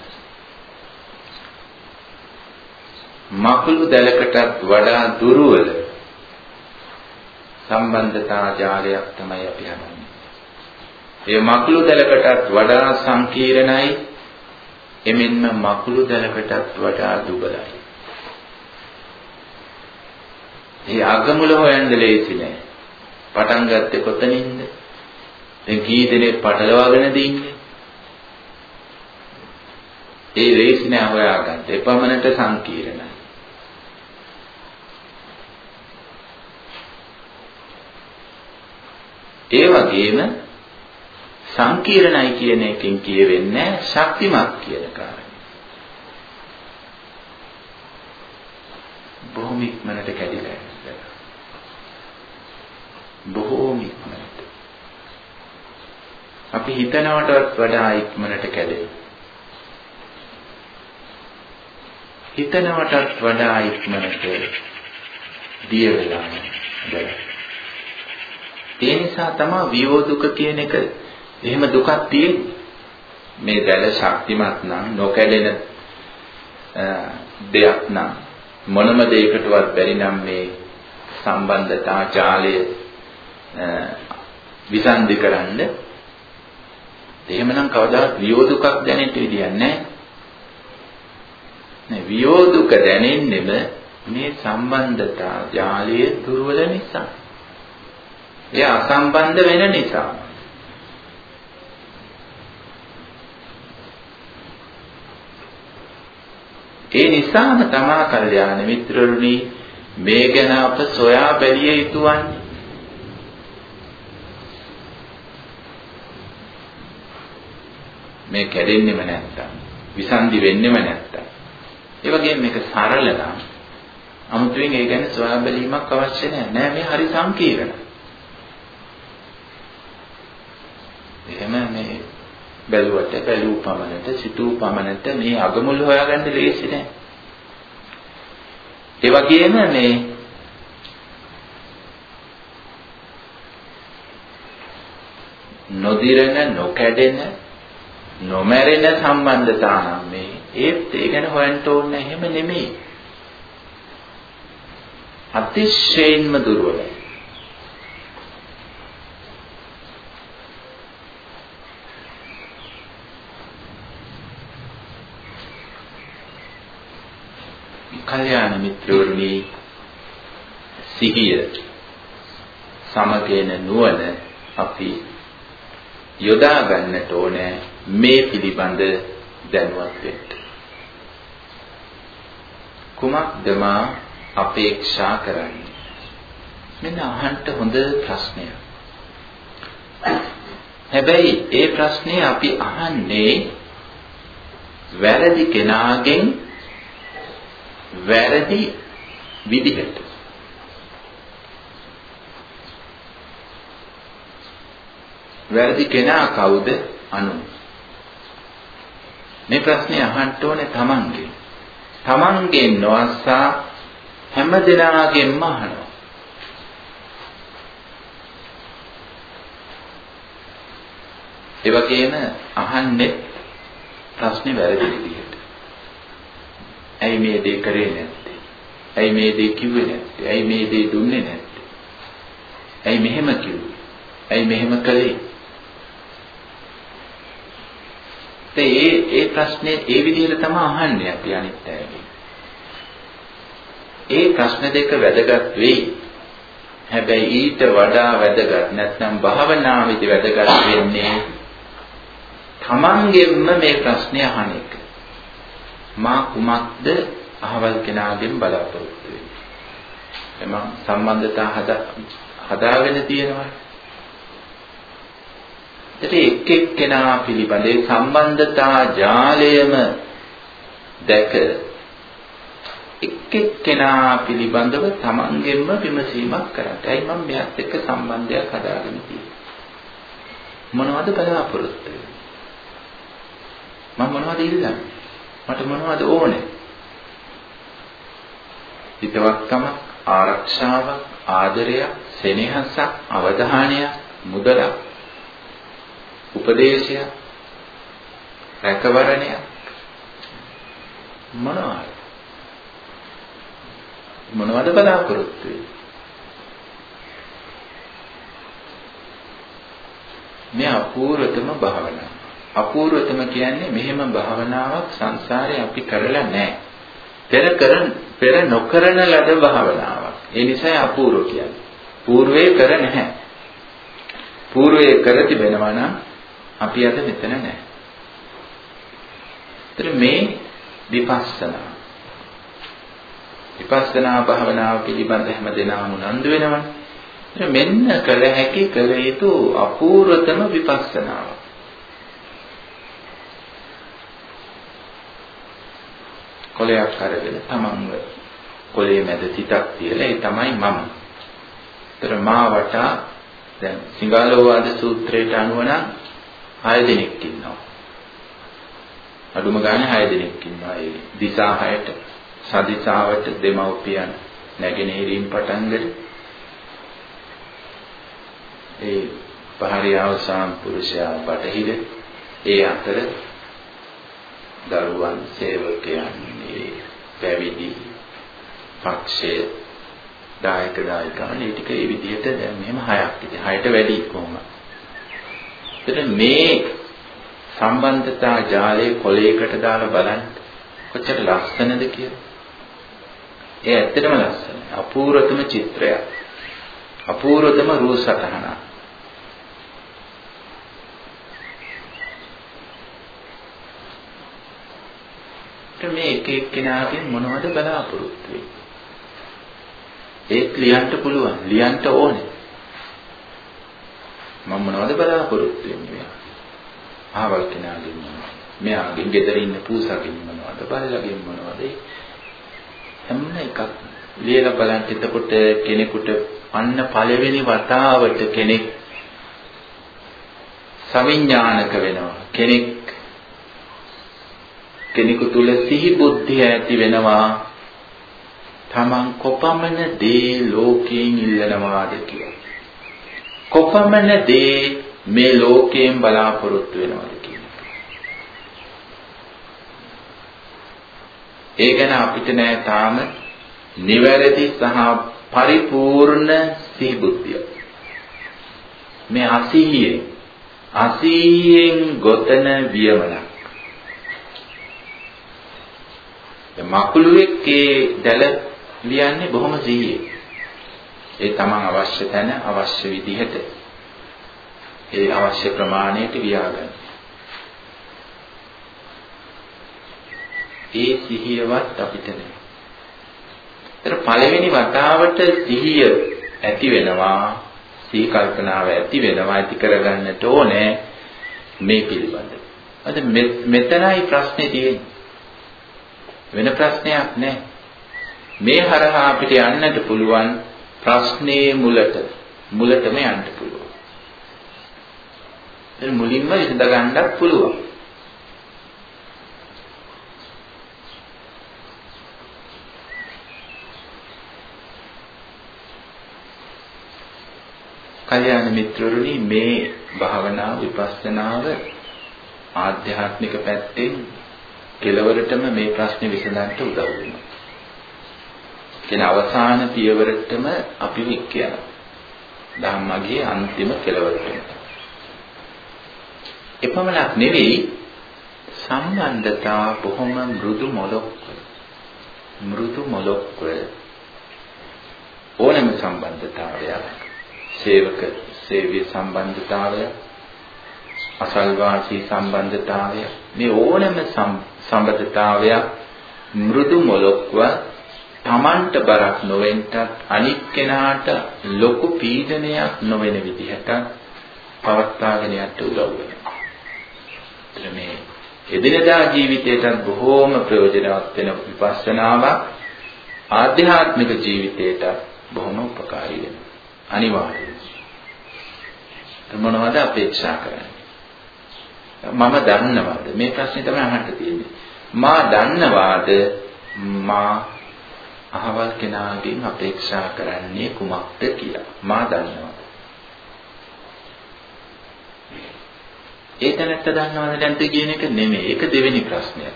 මකුළු දැලකටත් වඩා දුර්වල සම්බන්ධතා ජාලයක් තමයි අපි හදන්නේ. ඒ මකුළු දැලකටත් වඩා සංකීර්ණයි එමෙන්ම මකුළු දැලකටත් වඩා දුබලයි. ඒ අගමුල හොයන්න ලේසි නෑ. පටන් ගත්තේ කොතනින්ද? දැන් කී දෙනෙක් පටලවාගෙනද ඉන්නේ? ඒ ලේසි නෑ හොයාගන්න. එපමණට සංකීර්ණයි. ඒ වගේම සංකීර්ණයි කියන එකෙන් කියවෙන්නේ ශක්තිමත් කියන කාරණේ. බොහොම ඉක්මනට කැඩිලා යනවා. බොහොම ඉක්මනට අපි හිතනවටත් වඩා ඉක්මනට කැඩේ. හිතනවටත් වඩා ඉක්මනට දිය වෙලා යනවා. ඒ නිසා තමයි වියෝදුක කියන එක එහෙම දුකක් තියෙන්නේ. මේ දැල ශක්තිමත් නම් නොකැඩෙන දෙයක් නම් මොනම දෙයකටවත් බැරි නම් මේ සම්බන්ධතා ජාලය විසන්දි කරන්නේ එහෙමනම් කවදාවත් වියෝදුකක් දැනෙන්න විදියක් නැහැ. නේ වියෝදුක දැනෙන්නෙම මේ සම්බන්ධතා ජාලයේ දුර්වල නිසා. ඒ අසම්බන්ධ වෙන නිසා. ඒ නිසාම තමා කල්යාණ මිත්‍රරුනි මේ ගැන අප සොයා බැලිය යුතු වන්නේ. මේ කැඩෙන්නෙම නැත්තම් විසන්දි වෙන්නෙම නැත්තම්. ඒ වගේම මේක සරල නම් අමුතුවෙන් ඒ ගැන සොයා බැලීමක් අවශ්‍ය නැහැ නෑ මේ හරි සංකීර්ණ. එහෙම මේ බැලුවට බැලූ පමණට සිතූ පමණට මේ අගමුල් හොයාගන්න ලේසි නෑ. ඒ වගේම මේ නොදිරන නොකැඩෙන නොමැරෙන සම්බන්ධතා නම් මේ ඒත් ඒ ගැන හොයන්න ඕනේ එහෙම නෙමෙයි. අතිශයින්ම දුර්වලයි. කල්යාණ මිත්‍රවරුනි සිහිය සමගේන නුවණ අපි යොදා ගන්නට ඕනේ මේ පිළිබඳ දැනුවත් වෙන්න. කුමක්ද මා අපේක්ෂා කරන්නේ? මෙන්න අහන්න හොඳ ප්‍රශ්නයක්. හැබැයි ඒ ප්‍රශ්නේ අපි අහන්නේ වැරදි කෙනාගෙන් වැරදි විදිහට. වැරදි කෙනා කවුද? අනු. මේ ප්‍රශ්නේ අහන්න ඕනේ Tamanගෙන්. Tamanගෙන් නොඅස්සා හැම දෙනාගෙන්ම අහනවා. ඒ වගේම අහන්නේ ප්‍රශ්නේ වැරදි විදිහට. ඇයි මේ දේ කරේ නැත්තේ? ඇයි මේ දේ කිව්වේ නැත්තේ? ඇයි මේ දේ දුන්නේ නැත්තේ? ඇයි මෙහෙම කිව්වේ? ඇයි මෙහෙම කළේ? ඒ ඒ ප්‍රශ්නේ ඒ විදිහට තමයි අහන්නේ අපි අනිත් අයගෙන්. ඒ ප්‍රශ්න දෙක වැදගත් වෙයි. හැබැයි ඊට වඩා වැදගත් නැත්නම් භාවනාවේදී වැදගත් වෙන්නේ තමන්ගෙන්ම මේ ප්‍රශ්නේ අහන එක. මා කුමක්ද අහවල් කෙනාගෙන් බලාපොරොත්තු වෙන්නේ? එම සම්බන්ධතා හදාගෙන තියෙනවා. එතකොට එක් එක්කෙනා පිළිබඳ ඒ සම්බන්ධතා ජාලයම දැක එක් එක්කෙනා පිළිබඳව තමන්ගෙන්ම විමසීමක් කරන්න. ඇයි මම මෙයත් එක්ක සම්බන්ධයක් හදාගෙන තියෙන්නේ? මොනවද බලාපොරොත්තු වෙන්නේ? මම මොනවද ඉල්ලන්නේ? මට මොනවද ඕනේ? හිතවත්කමක්, ආරක්ෂාවක්, ආදරයක්, සෙනෙහසක්, අවධානයක්, මුදලක් උපදේශයක් රැකවරණයක් මොනවාද මොනවද බලාපොරොත්තු වෙන්නේ මේ අපූර්වතම භාවනාව. අපූර්වතම කියන්නේ මෙහෙම භාවනාවක් සංසාරේ අපි කරලා නැහැ. පෙර කරන පෙර නොකරන ලද භාවනාවක්. ඒ නිසා අපූර්ව කියන්නේ. పూర్වේ කර නැහැ. పూర్වේ කර තිබෙනවා නම් අපි අද මෙතන නැහැ. ඒතර මේ විපස්සනා විපස්සනා භාවනාව පිළිබඳ හැම දෙනාම උනන්දු වෙනවනේ. ඒතර මෙන්න කළ හැකි කළ යුතු අපූර්වතම විපස්සනාව. කොලයක් අරගෙන තමන්ව කොලේ මැද සිතක් තියලා ඒ තමයි මම. ඒතර මා වටා දැන් සිංහලෝවාද සූත්‍රයට අනුව නම් 6 දෙනෙක් ඉන්නවා. අඩුම ගානේ 6 දෙනෙක් ඉන්නවා. ඒ දිසා 6ට සදිසාවට දෙමව්පියන් නැගෙනහිරින් පටන්ගෙන ඒ පහරියාව සාම් පුරුෂයා බටහිර ඒ අතර දරුවන් සේවකයන් ඒ පැවිදි පක්ෂය දායක දායකයන් ඒ ටික ඒ විදිහට දැන් මෙහෙම හයක් ඉතින් හයට වැඩි කොහොමද එතන මේ සම්බන්ධතා ජාලයේ කොලයකට දාලා බලන්න කොච්චර ලස්සනද කියලා. ඒ ඇත්තටම ලස්සනයි. අපූර්වතම චිත්‍රයක්. අපූර්වතම රූප සටහනක්. මේ එක එක්කෙනාගෙන් මොනවද බලාපොරොත්තු වෙන්නේ? ඒත් ලියන්න පුළුවන්. ලියන්න ඕනේ. මම මොනවද බලාපොරොත්තු වෙන්නේ ආවල් කෙනාගෙන් මෙයාගෙන් ගෙදර ඉන්න පූසාගෙන් මොනවද? බලලාගෙන් මොනවද? හැම එකක් ලියලා බලන්න. එතකොට කෙනෙකුට අන්න පළවෙනි වතාවට කෙනෙක් සවිඥානික වෙනවා. කෙනෙක් කෙනෙකු තුල සිහි බුද්ධිය ඇති වෙනවා. තමන් කොපමණ දේ ලෝකයෙන් ඉල්ලනවාද කියලා. කොපමණ දේ මේ ලෝකයෙන් බලාපොරොත්තු වෙනවද කියන ඒ ගැන අපිට නෑ තාම නිවැරදි සහ පරිපූර්ණ සිහිබුද්ධිය. මේ අසීහියෙන් අසීහියෙන් ගොතන වියමනක්. මකුළුවෙක්ගේ දැල ලියන්නේ බොහොම සිහියෙන්. ඒ තමන් අවශ්‍ය තැන අවශ්‍ය විදිහට ඒ අවශ්‍ය ප්‍රමාණයට වියාගන්න. ඒ සිහියවත් අපිට නැහැ. ඒතර පළවෙනි වතාවට සිහිය ඇති වෙනවා, සී කල්පනාව ඇති වෙනවා, ඇති කරගන්නට ඕනේ මේ පිළිබඳ. අද මෙතනයි ප්‍රශ්නේ තියෙන්නේ. වෙන ප්‍රශ්නයක් නැහැ. මේ හරහා අපිට යන්නට පුළුවන් ප්‍රශ්නේ මුලට මුලටම යන්න පුළුවන්. ඒ මුලින්ම විසඳ ගන්නත් පුළුවන්. කල්‍යාණ මිත්‍රවරුනි මේ භාවනාව විපස්සනාව ආධ්‍යාත්මික පැත්තෙන් කෙලවරටම මේ ප්‍රශ්නේ විසඳන්න උදව් වෙනවා. කියන අවසාන පියවරටම අපි වික්කයන. ධම්මගේ අන්තිම කෙලවරට. එපමණක් නෙවෙයි සම්බන්ධතා බොහොම මෘදු මොලොක්ව මෘදු මොලොක්ව ඕනෑම සම්බන්ධතාවයක් සේවක සේව්‍ය සම්බන්ධතාවය අසල්වාසී සම්බන්ධතාවය මේ ඕනෑම සම්බන්ධතාවයක් මෘදු මොලොක්ව Tamanට බරක් නොවෙන්නත් අනික් කෙනාට ලොකු පීඩනයක් නොවන විදිහට පවත්වාගෙන යන්න උදව් වෙනවා. මේ එදිනදා ජීවිතයටත් බොහෝම ප්‍රයෝජනවත් වෙන විපස්සනාවක් ආධ්‍යාත්මික ජීවිතයට බොහොම උපකාරී වෙනවා. අනිවාර්යයෙන්. මොනවද අපේක්ෂා කරන්නේ? මම දන්නවද? මේ ප්‍රශ්නේ තමයි අහන්න තියෙන්නේ. මා දන්නවාද මා අහවල් කෙනාගෙන් අපේක්ෂා කරන්නේ කුමක්ද කියලා මා දන්නවා. ඒ තැනත්ත දන්නවද නැද්ද කියන එක නෙමෙයි. ඒක දෙවෙනි ප්‍රශ්නය.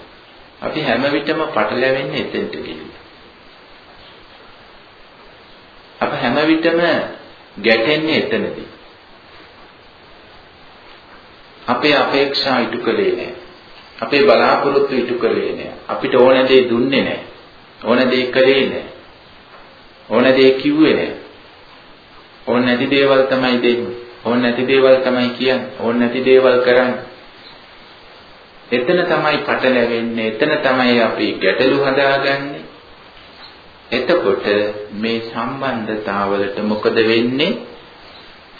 අපි හැම විටම පටලැවෙන්නේ එතෙන්ට ගිහින්. අප හැම විටම ගැටෙන්නේ එතනදී. අපේ අපේක්ෂා ඉටු කළේ නැහැ. අපේ බලාපොරොත්තු ඉටු කළේ නැහැ. අපිට ඕන දේ දුන්නේ නැහැ. ඕන දේ කළේ නැහැ. ඕන දේ කිව්වේ නැහැ. ඕන නැති දේවල් තමයි දෙන්නේ. ඕන නැති දේවල් තමයි කියන්නේ. ඕන නැති දේවල් කරන්නේ. එතන තමයි පටලැවෙන්නේ. එතන තමයි අපි ගැටලු හදාගන්නේ. එතකොට මේ සම්බන්ධතාවලට මොකද වෙන්නේ?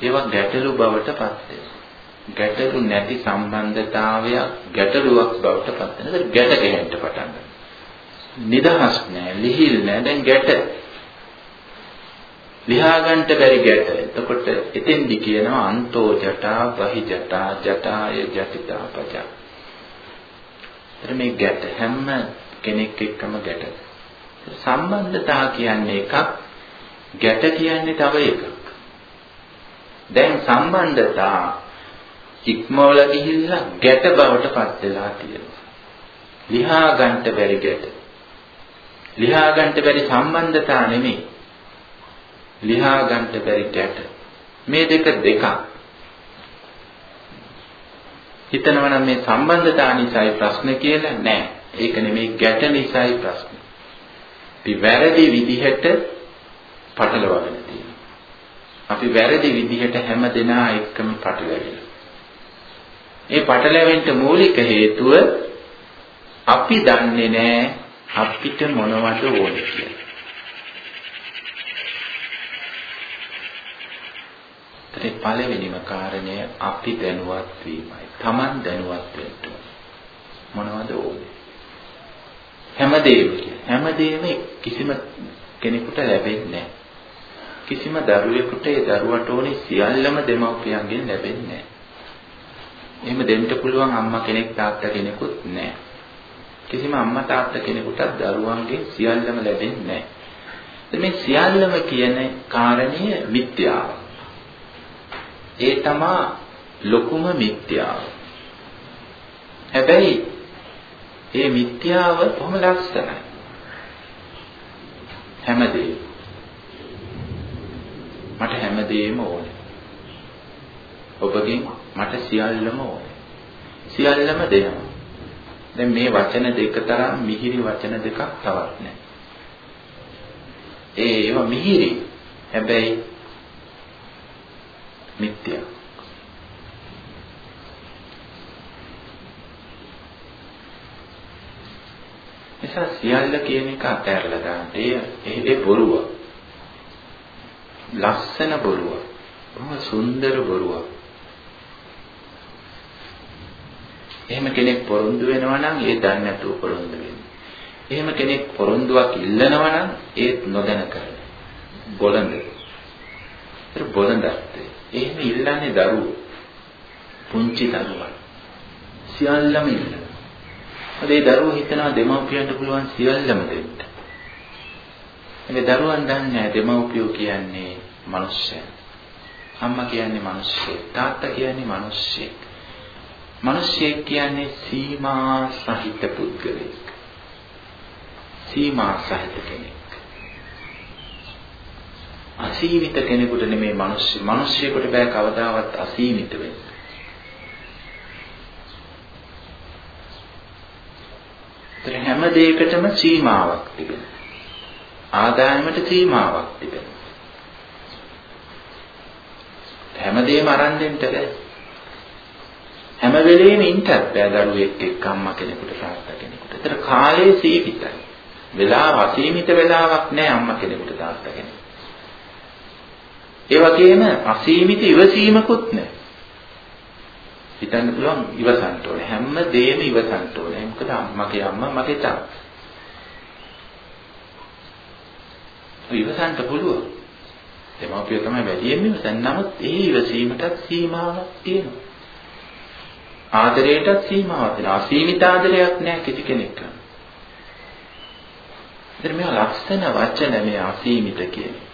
ඒවා ගැටලු බවට පත් ගැටලු නැති සම්බන්ධතාවයක් ගැටලුවක් බවට පත් වෙනවා. ගැට ගැහෙන්න පටන් ගන්නවා. නිදහස් නෑ, ලිහිල් නෑ. දැන් ගැට. ලිහා ගන්නට බැරි ගැට. එතකොට එතෙන්දි කියනවා අන්තෝ ජටා, බහි ජටා, ජටාය ජටිතා පජා. එතන මේ ගැට හැම කෙනෙක් එක්කම ගැට. සම්බන්ධතා කියන්නේ එකක්, ගැට කියන්නේ තව එකක්. දැන් සම්බන්ධතා ඉක්මවල ගිහිල්ලා ගැට බවට පත් වෙලා තියෙනවා. ලිහා ගන්නට බැරි ගැට. ලිහා ගන්නට බැරි සම්බන්ධතා නෙමෙයි. ලිහා ගන්නට බැරි ගැට. මේ දෙක දෙකක්. හිතනවා නම් මේ සම්බන්ධතා නිසායි ප්‍රශ්න කියලා නෑ. ඒක නෙමෙයි ගැට නිසායි ප්‍රශ්න. අපි වැරදි විදිහට පටලවාගෙන තියෙනවා. අපි වැරදි විදිහට හැම දෙනා එක්කම පටලැවෙනවා. ඒ පටලැවෙන්න මූලික හේතුව අපි දන්නේ නැහැ අපිට මොනවද ඕනේ කියලා. ඒ පළවෙනිම කාරණය අපි දැනුවත් වීමයි. Taman දැනුවත් වෙන්න මොනවද ඕනේ? හැමදේම හැමදේම කිසිම කෙනෙකුට ලැබෙන්නේ නැහැ. කිසිම දරුවෙකුට ඒ දරුවට ඕනේ සියල්ලම දෙමව්පියන්ගෙන් ලැබෙන්නේ නැහැ. එහෙම දෙන්න පුළුවන් අම්මා කෙනෙක් තාත්තා කෙනෙකුත් නැහැ. කිසිම අම්මා තාත්තා කෙනෙකුට දරුවන්ගෙන් සියල්ලම ලැබෙන්නේ නැහැ. මේ සියල්ලම කියන කාරණය මිත්‍යාව. ඒ තමා ලොකුම මිත්‍යාව. හැබැයි මේ මිත්‍යාව කොහොම ලක්ෂණයි? හැමදේම මට හැමදේම ඕනේ. ඔබගෙන් මට සියල්ලම ඕනේ. සියල්ලම දෙනවා. දැන් මේ වචන දෙක තරම් මිහිරි වචන දෙකක් තවත් නැහැ. ඒ ඒවා මිහිරි. හැබැයි මිත්‍යා. නිසා සියල්ල කියන එක අතහැරලා දාන්න. ඒ ඒ බොරුව. ලස්සන බොරුව. බොහොම සුන්දර බොරුව. එහෙම කෙනෙක් පොරොන්දු වෙනවා නම් ඒ දන්නේ නැතුව පොරොන්දු වෙන්නේ. එහෙම කෙනෙක් පොරොන්දුවක් ඉල්ලනවා නම් ඒත් නොදැන කරන. බොළඳ. ඒක බොළඳත්. එහෙම ඉල්ලන්නේ දරුවෝ. පුංචි දරුවා. සියල්ලම ඉල්ලන. ඒ දරුවෝ හිතනවා දෙමව්පියන්ට පුළුවන් සියල්ලම දෙන්න. මේ දරුවන් දන්නේ දෙමව්පියෝ කියන්නේ මිනිස්සයා. අම්මා කියන්නේ මිනිස්සෙක්. තාත්තා කියන්නේ මිනිස්සෙක්. මිනිස්සෙක් කියන්නේ සීමා සහිත පුද්ගලෙක්. සීමා සහිත කෙනෙක්. අසීමිත කෙනෙකුට නෙමෙයි මිනිස්සු. මිනිස්සෙකුට බෑ කවදාවත් අසීමිත වෙන්න. ඒතර හැම දෙයකටම සීමාවක් තිබෙනවා. ආදායමට සීමාවක් තිබෙනවා. හැමදේම අරන් දෙන්න බෑ. හැම වෙලෙම ඉන්නත් බෑ දරුවෙක් එක්ක අම්මා කෙනෙකුට තාත්තා කෙනෙකුට. ඒතර කාලය සීමිතයි. වෙලාව අසීමිත වෙලාවක් නෑ අම්මා කෙනෙකුට තාත්තා කෙනෙකුට. ඒ වගේම අසීමිත ඉවසීමකුත් නෑ. හිතන්න පුළුවන් ඉවසන්න ඕනේ. හැම දෙයක්ම ඉවසන්න ඕනේ. මොකද මගේ අම්මා මගේ තාත්තා. ඉවසන්න පුළුවන්. දෙමාපිය තමයි වැඩියෙන්ම ඉවසන්නේ. නමුත් ඒ ඉවසීමටත් සීමාවක් තියෙනවා. ආදරයටත් සීමාවක් තියෙනවා. අසීමිත ආදරයක් නෑ කිසි කෙනෙක්. ඉතින් මේ ලක්ෂණ වචන මේ අසීමිත කියන්නේ.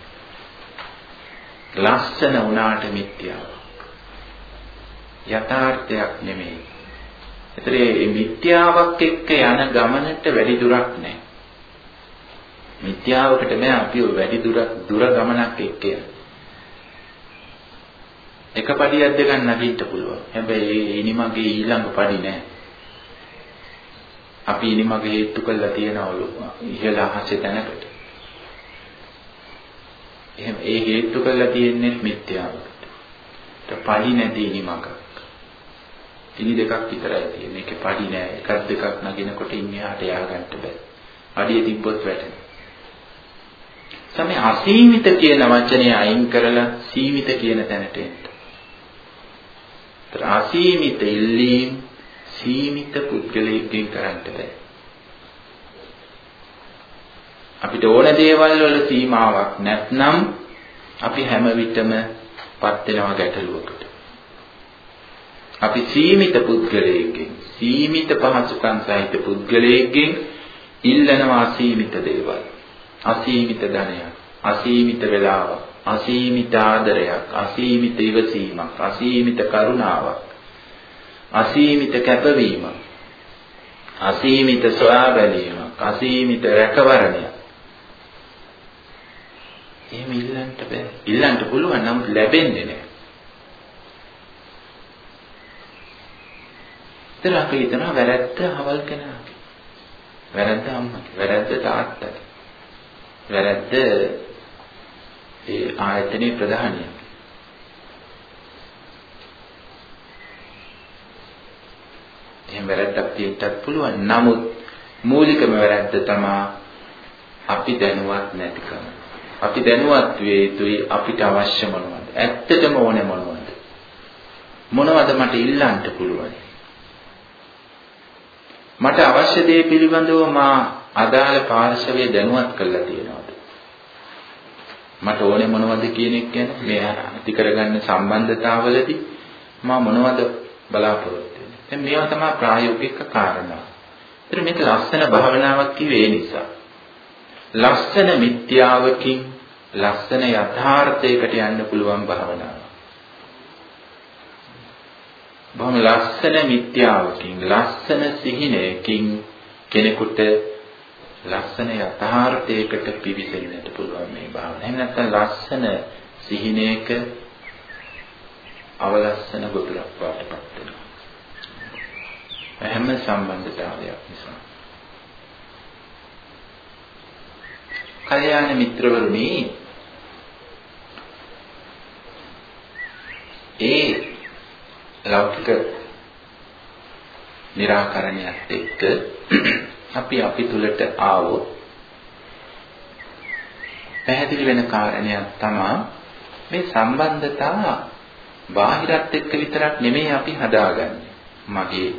ලස්සන වුණාට මිත්‍යාවක්. යථාර්ථයක් නෙමෙයි. ඒතර මේ මිත්‍යාවක් එක්ක යන ගමනට වැඩි දුරක් නැහැ. මිත්‍යාවකට නෑ අපි වැඩි දුර දුර ගමනක් එක්ක යන. එක පඩියක් දෙකක් නැගිට පුළුවන්. හැබැයි ඒ ඉනිමගේ ඊළඟ පඩි නෑ. අපි ඉනිමගේ හේතු කළා තියනවලු ඉහළ අහසේ තැනකට. එහෙම ඒ හේතු කළා තියෙන්නේ මිත්‍යාවකට. ඒක පඩි නැති ඉනිමක. ඉනි දෙකක් විතරයි තියෙන්නේ. ඒකේ පඩි නෑ. එකක් දෙකක් නගිනකොට ඉන්නහට ය아가න්න බෑ. අඩිය තිබ්බොත් වැටෙනවා. සමේ අසීමිත කියන වචනේ අයින් කරලා සීමිත කියන තැනට එන්න. අසීමිත ඉල්ලීම් සීමිත පුද්ගලයෙක්ගෙන් කරන්න බෑ. අපිට ඕන දේවල් වල සීමාවක් නැත්නම් අපි හැම විටම පත් වෙනවා ගැටලුවකට. අපි සීමිත පුද්ගලයෙක්ගෙන් සීමිත පහසුකම් සහිත පුද්ගලයෙක්ගෙන් ඉල්ලනවා සීමිත දේවල්. අසීමිත ධනයක්, අසීමිත වේලාවක්, අසීමිත ආදරයක්, අසීමිත ඉවසීමක්, අසීමිත කරුණාවක්, අසීමිත කැපවීමක්, අසීමිත සොයා බැලීමක්, අසීමිත රැකවරණයක්. එහෙම ඉල්ලන්න බෑ. ඉල්ලන්න පුළුවන් නමුත් ලැබෙන්නේ නෑ. ඉතින් අපි හිතනවා වැරද්ද අවල් කෙනාගේ. වැරද්ද අම්මගේ, වැරද්ද තාත්තගේ. වැරද්ද ඒ ආයතනයේ ප්‍රධානිය. එහෙම වැරද්දක් තියෙන්නත් පුළුවන්. නමුත් මූලිකම වැරද්ද තමයි අපි දැනුවත් නැතිකම. අපි දැනුවත් වේ යුතුයි අපිට අවශ්‍ය මොනවද? ඇත්තටම ඕනේ මොනවද? මොනවද මට ඉල්ලන්න පුළුවන්? මට අවශ්‍ය දේ පිළිබඳව මා අදාළ පාර්ශවයේ දැනුවත් කරලා තියෙනවද? මට ඕනේ මොනවද කියන එක ගැන මේ ඇති කරගන්න සම්බන්ධතාවවලදී මා මොනවද බලාපොරොත්තු වෙන්නේ? දැන් මේවා තමයි ප්‍රායෝගික කාරණා. ඒතර මේක ලස්සන භාවනාවක් කිව්වේ ඒ නිසා. ලස්සන මිත්‍යාවකින් ලස්සන යථාර්ථයකට යන්න පුළුවන් භාවනාවක්. බොහොම ලස්සන මිත්‍යාවකින් ලස්සන සිහිනයකින් කෙනෙකුට ලස්සන යථාර්ථයකට පිවිසෙන්නට පුළුවන් මේ භාවනාව. එහෙම නැත්නම් ලස්සන සිහිනයක අවලස්සන ගොදුරක් වාටපත් වෙනවා. හැම සම්බන්ධතාවයක් නිසා. කල්යාණ මිත්‍රවරුනි ඒ ලෞකික निराකරණයත් එක්ක අපි අපි තුලට ආවොත් පැහැදිලි වෙන කාරණයක් තමයි මේ සම්බන්ධතා බාහිරත් එක්ක විතරක් නෙමෙයි අපි හදාගන්නේ. මගේ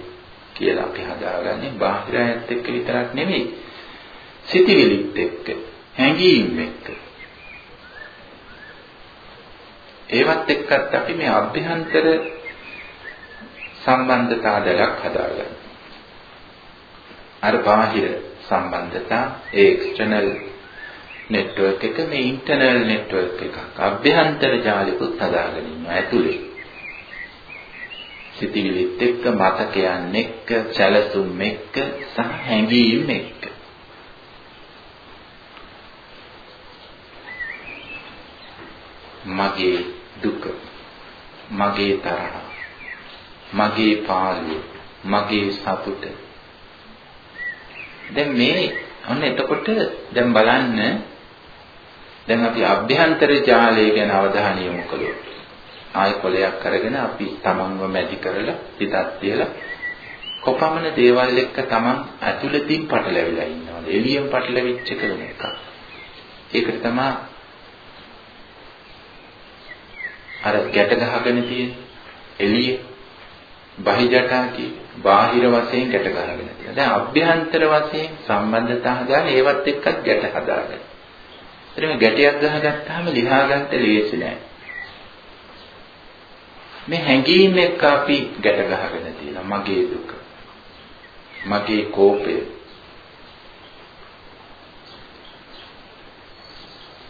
කියලා අපි හදාගන්නේ බාහිරයත් එක්ක විතරක් නෙමෙයි. සිතිවිලිත් එක්ක, හැඟීම් එක්ක. ඒවත් එක්කත් අපි මේ අභ්‍යන්තර සම්බන්ධතා දෙකක් හදාගන්නවා. අර බාහිර සම්බන්ධතා ඒ එක්ස්ටර්නල් නෙට්වර්ක් එක මේ ඉන්ටර්නල් නෙට්වර්ක් එකක්. අභ්‍යන්තර ජාලිකුත් හදාගෙන ඉන්නවා ඇතුලේ. සිතිවිලිත් එක්ක මතකයන් එක්ක සැලසුම් එක්ක සහ හැඟීම් එක්ක. මගේ දුක මගේ තරහ මගේ පාළුව මගේ සතුට දැන් මේ අන්න එතකොට දැන් බලන්න දැන් අපි අභ්‍යන්තර ජාලය ගැන අවධානය යොමු කළොත් ආය කොලයක් අරගෙන අපි තමන්ව මැදි කරලා පිටත් තියලා කොපමණ දේවල් එක්ක තමන් ඇතුළතින් පටලැවිලා ඉන්නවද එළියෙන් පටලැවිච්ච කරන එක. ඒකට තමයි අර ගැට ගහගෙන තියෙන එළියේ බහිජටා කිය බාහිර වශයෙන් ගැට ගහගෙන තියෙනවා. දැන් අභ්‍යන්තර වශයෙන් සම්බන්ධතා හදාගෙන ඒවත් එක්කත් ගැට හදාගන්න. එතන ගැටයක් ගහගත්තාම ලියා ගන්න ලේසි නෑ. මේ හැඟීම් එක්ක අපි ගැට ගහගෙන තියෙනවා මගේ දුක. මගේ කෝපය.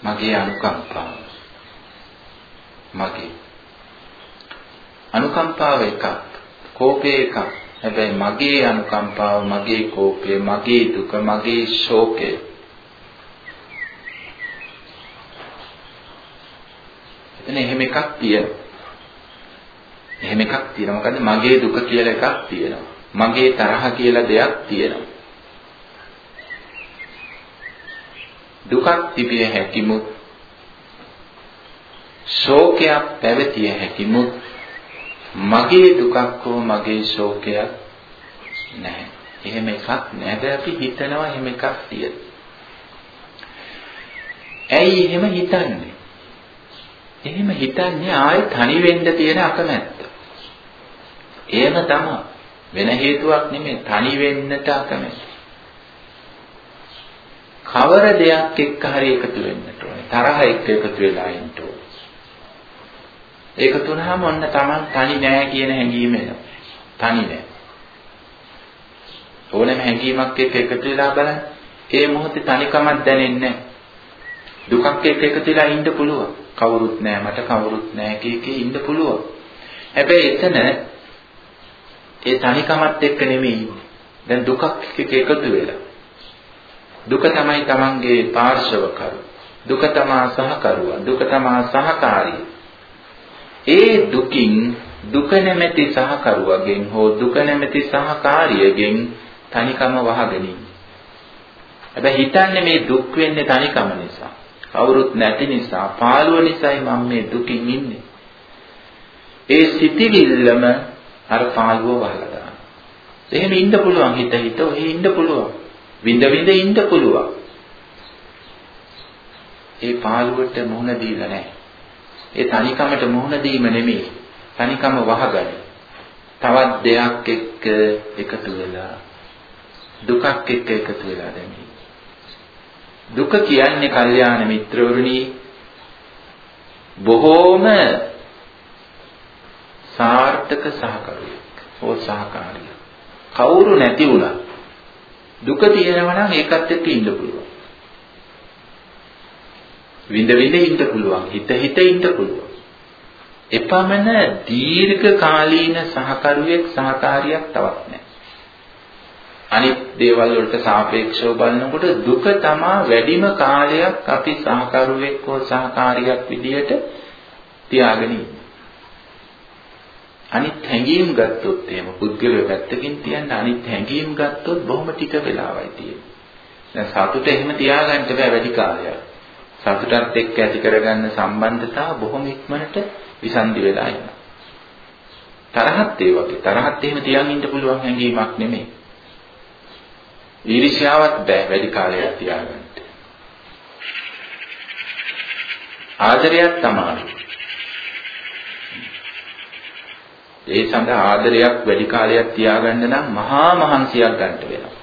මගේ අනුකම්පාව. මගේ අනුකම්පාව එකක් කෝපය එකක් හැබැයි මගේ අනුකම්පාව මගේ කෝපය මගේ දුක මගේ ශෝකය. එතන එහෙම එකක් තියෙනවා එහෙම එකක් තියෙනවා. මොකද මගේ දුක කියලා එකක් තියෙනවා. මගේ තරහ කියලා දෙයක් තියෙනවා. දුකක් තිබිය හැකිමුත් ශෝකයක් පැවතිය හැකිමුත් මගේ දුකක් හෝ මගේ ශෝකයක් නැහැ. එහෙම එකක් නැහැ. අපි හිතනවා එහෙම එකක් තියෙන. ඇයි එහෙම හිතන්නේ? එහෙම හිතන්නේ ආයෙ තනි වෙන්න තියෙන අකමැත්ත. එහෙම තමයි. වෙන හේතුවක් නෙමෙයි තනි වෙන්නට අකමැත්ත. කවර දෙයක් එක්ක හරි එකතු වෙන්නට ඕනේ. තරහ එක්ක එකතු වෙලා ඉන්න ඕනේ. ඒක තුනහම ඔන්න Taman තනි නෑ කියන හැඟීම එනවා. තනි නෑ. ඕනෑම හැඟීමක් එක්ක එකතු වෙලා බලන්න. ඒ මොහොතේ තනිකමක් දැනෙන්නේ දුකක් එක්ක එකතු වෙලා ඉන්න පුළුවන්. කවුරුත් නෑ මට කවුරුත් නෑ කීකේ ඉන්න පුළුවන්. හැබැයි එතන ඒ තනිකමත් එක්ක නෙමෙයි දැන් දුකක් එක්ක එකතු වෙලා. දුක තමයි Tamanගේ පාර්ශවකරු. දුක තමා සහකරුවා. දුක තමා සහකාරී. ඒ දුකින් දුක නැමැති සහකරුවගෙන් හෝ දුක නැමැති සහකාරියගෙන් තනිකම වහගෙන හැබැයි හිතන්නේ මේ දුක් වෙන්නේ තනිකම නිසා. කවුරුත් නැති නිසා, පාළුව නිසායි මම මේ දුකින් ඉන්නේ. ඒ සිටිවිල්ලම අර පාළුව වහලා දානවා. එහෙම ඉන්න පුළුවන් හිත හිත ඔහේ ඉන්න පුළුවන්. විඳ විඳ ඉන්න පුළුවන්. ඒ පාළුවට මුහුණ දීලා නැහැ. ඒ තනිකමට මුහුණ දීම නෙමෙයි. තනිකම වහගන්න. තවත් දෙයක් එක්ක එකතු වෙලා දුකක් එක්ක එකතු වෙලා දැමි. දුක කියන්නේ කල්යාණ මිත්‍රවරුනි බොහෝම සාර්ථක සහකරුවෙක් හෝ සහකාරියක්. කවුරු නැති වුණා දුක තියෙනවා නම් ඒකත් එක්ක ඉන්න පුළුවන්. විඳ විඳ ඉන්න පුළුවන් හිත හිත ඉන්න පුළුවන් එපමණ දීර්ඝ කාලීන සහකරුවෙක් සහකාරියක් තවත් නැහැ අනිත් දේවල් වලට සාපේක්ෂව බලනකොට දුක තමා වැඩිම කාලයක් අපි සහකරුවෙක් හෝ සහකාරියක් විදියට තියාගෙන අනිත් හැඟීම් ගත්තොත් එහෙම පුද්ගලයා පැත්තකින් තියන්න අනිත් හැඟීම් ගත්තොත් බොහොම ටික වෙලාවයි තියෙන්නේ. දැන් සතුට එහෙම තියාගන්න බෑ වැඩි කාලයක්. සතුටත් එක්ක ඇති කරගන්න සම්බන්ධතාව බොහොම ඉක්මනට විසන්දි වෙලා යනවා. තරහත් ඒ වගේ. තරහත් එහෙම තියන් ඉන්න පුළුවන් හැඟීමක් නෙමෙයි. ඊර්ෂ්‍යාවක් බෑ වැඩි කාලයක් තියාගන්න. ආදරයක් තමයි. ඒ සඳහා ආදරයක් වැඩි කාලයක් තියාගන්න නම් මහා මහන්සියක් ගන්න වෙනවා.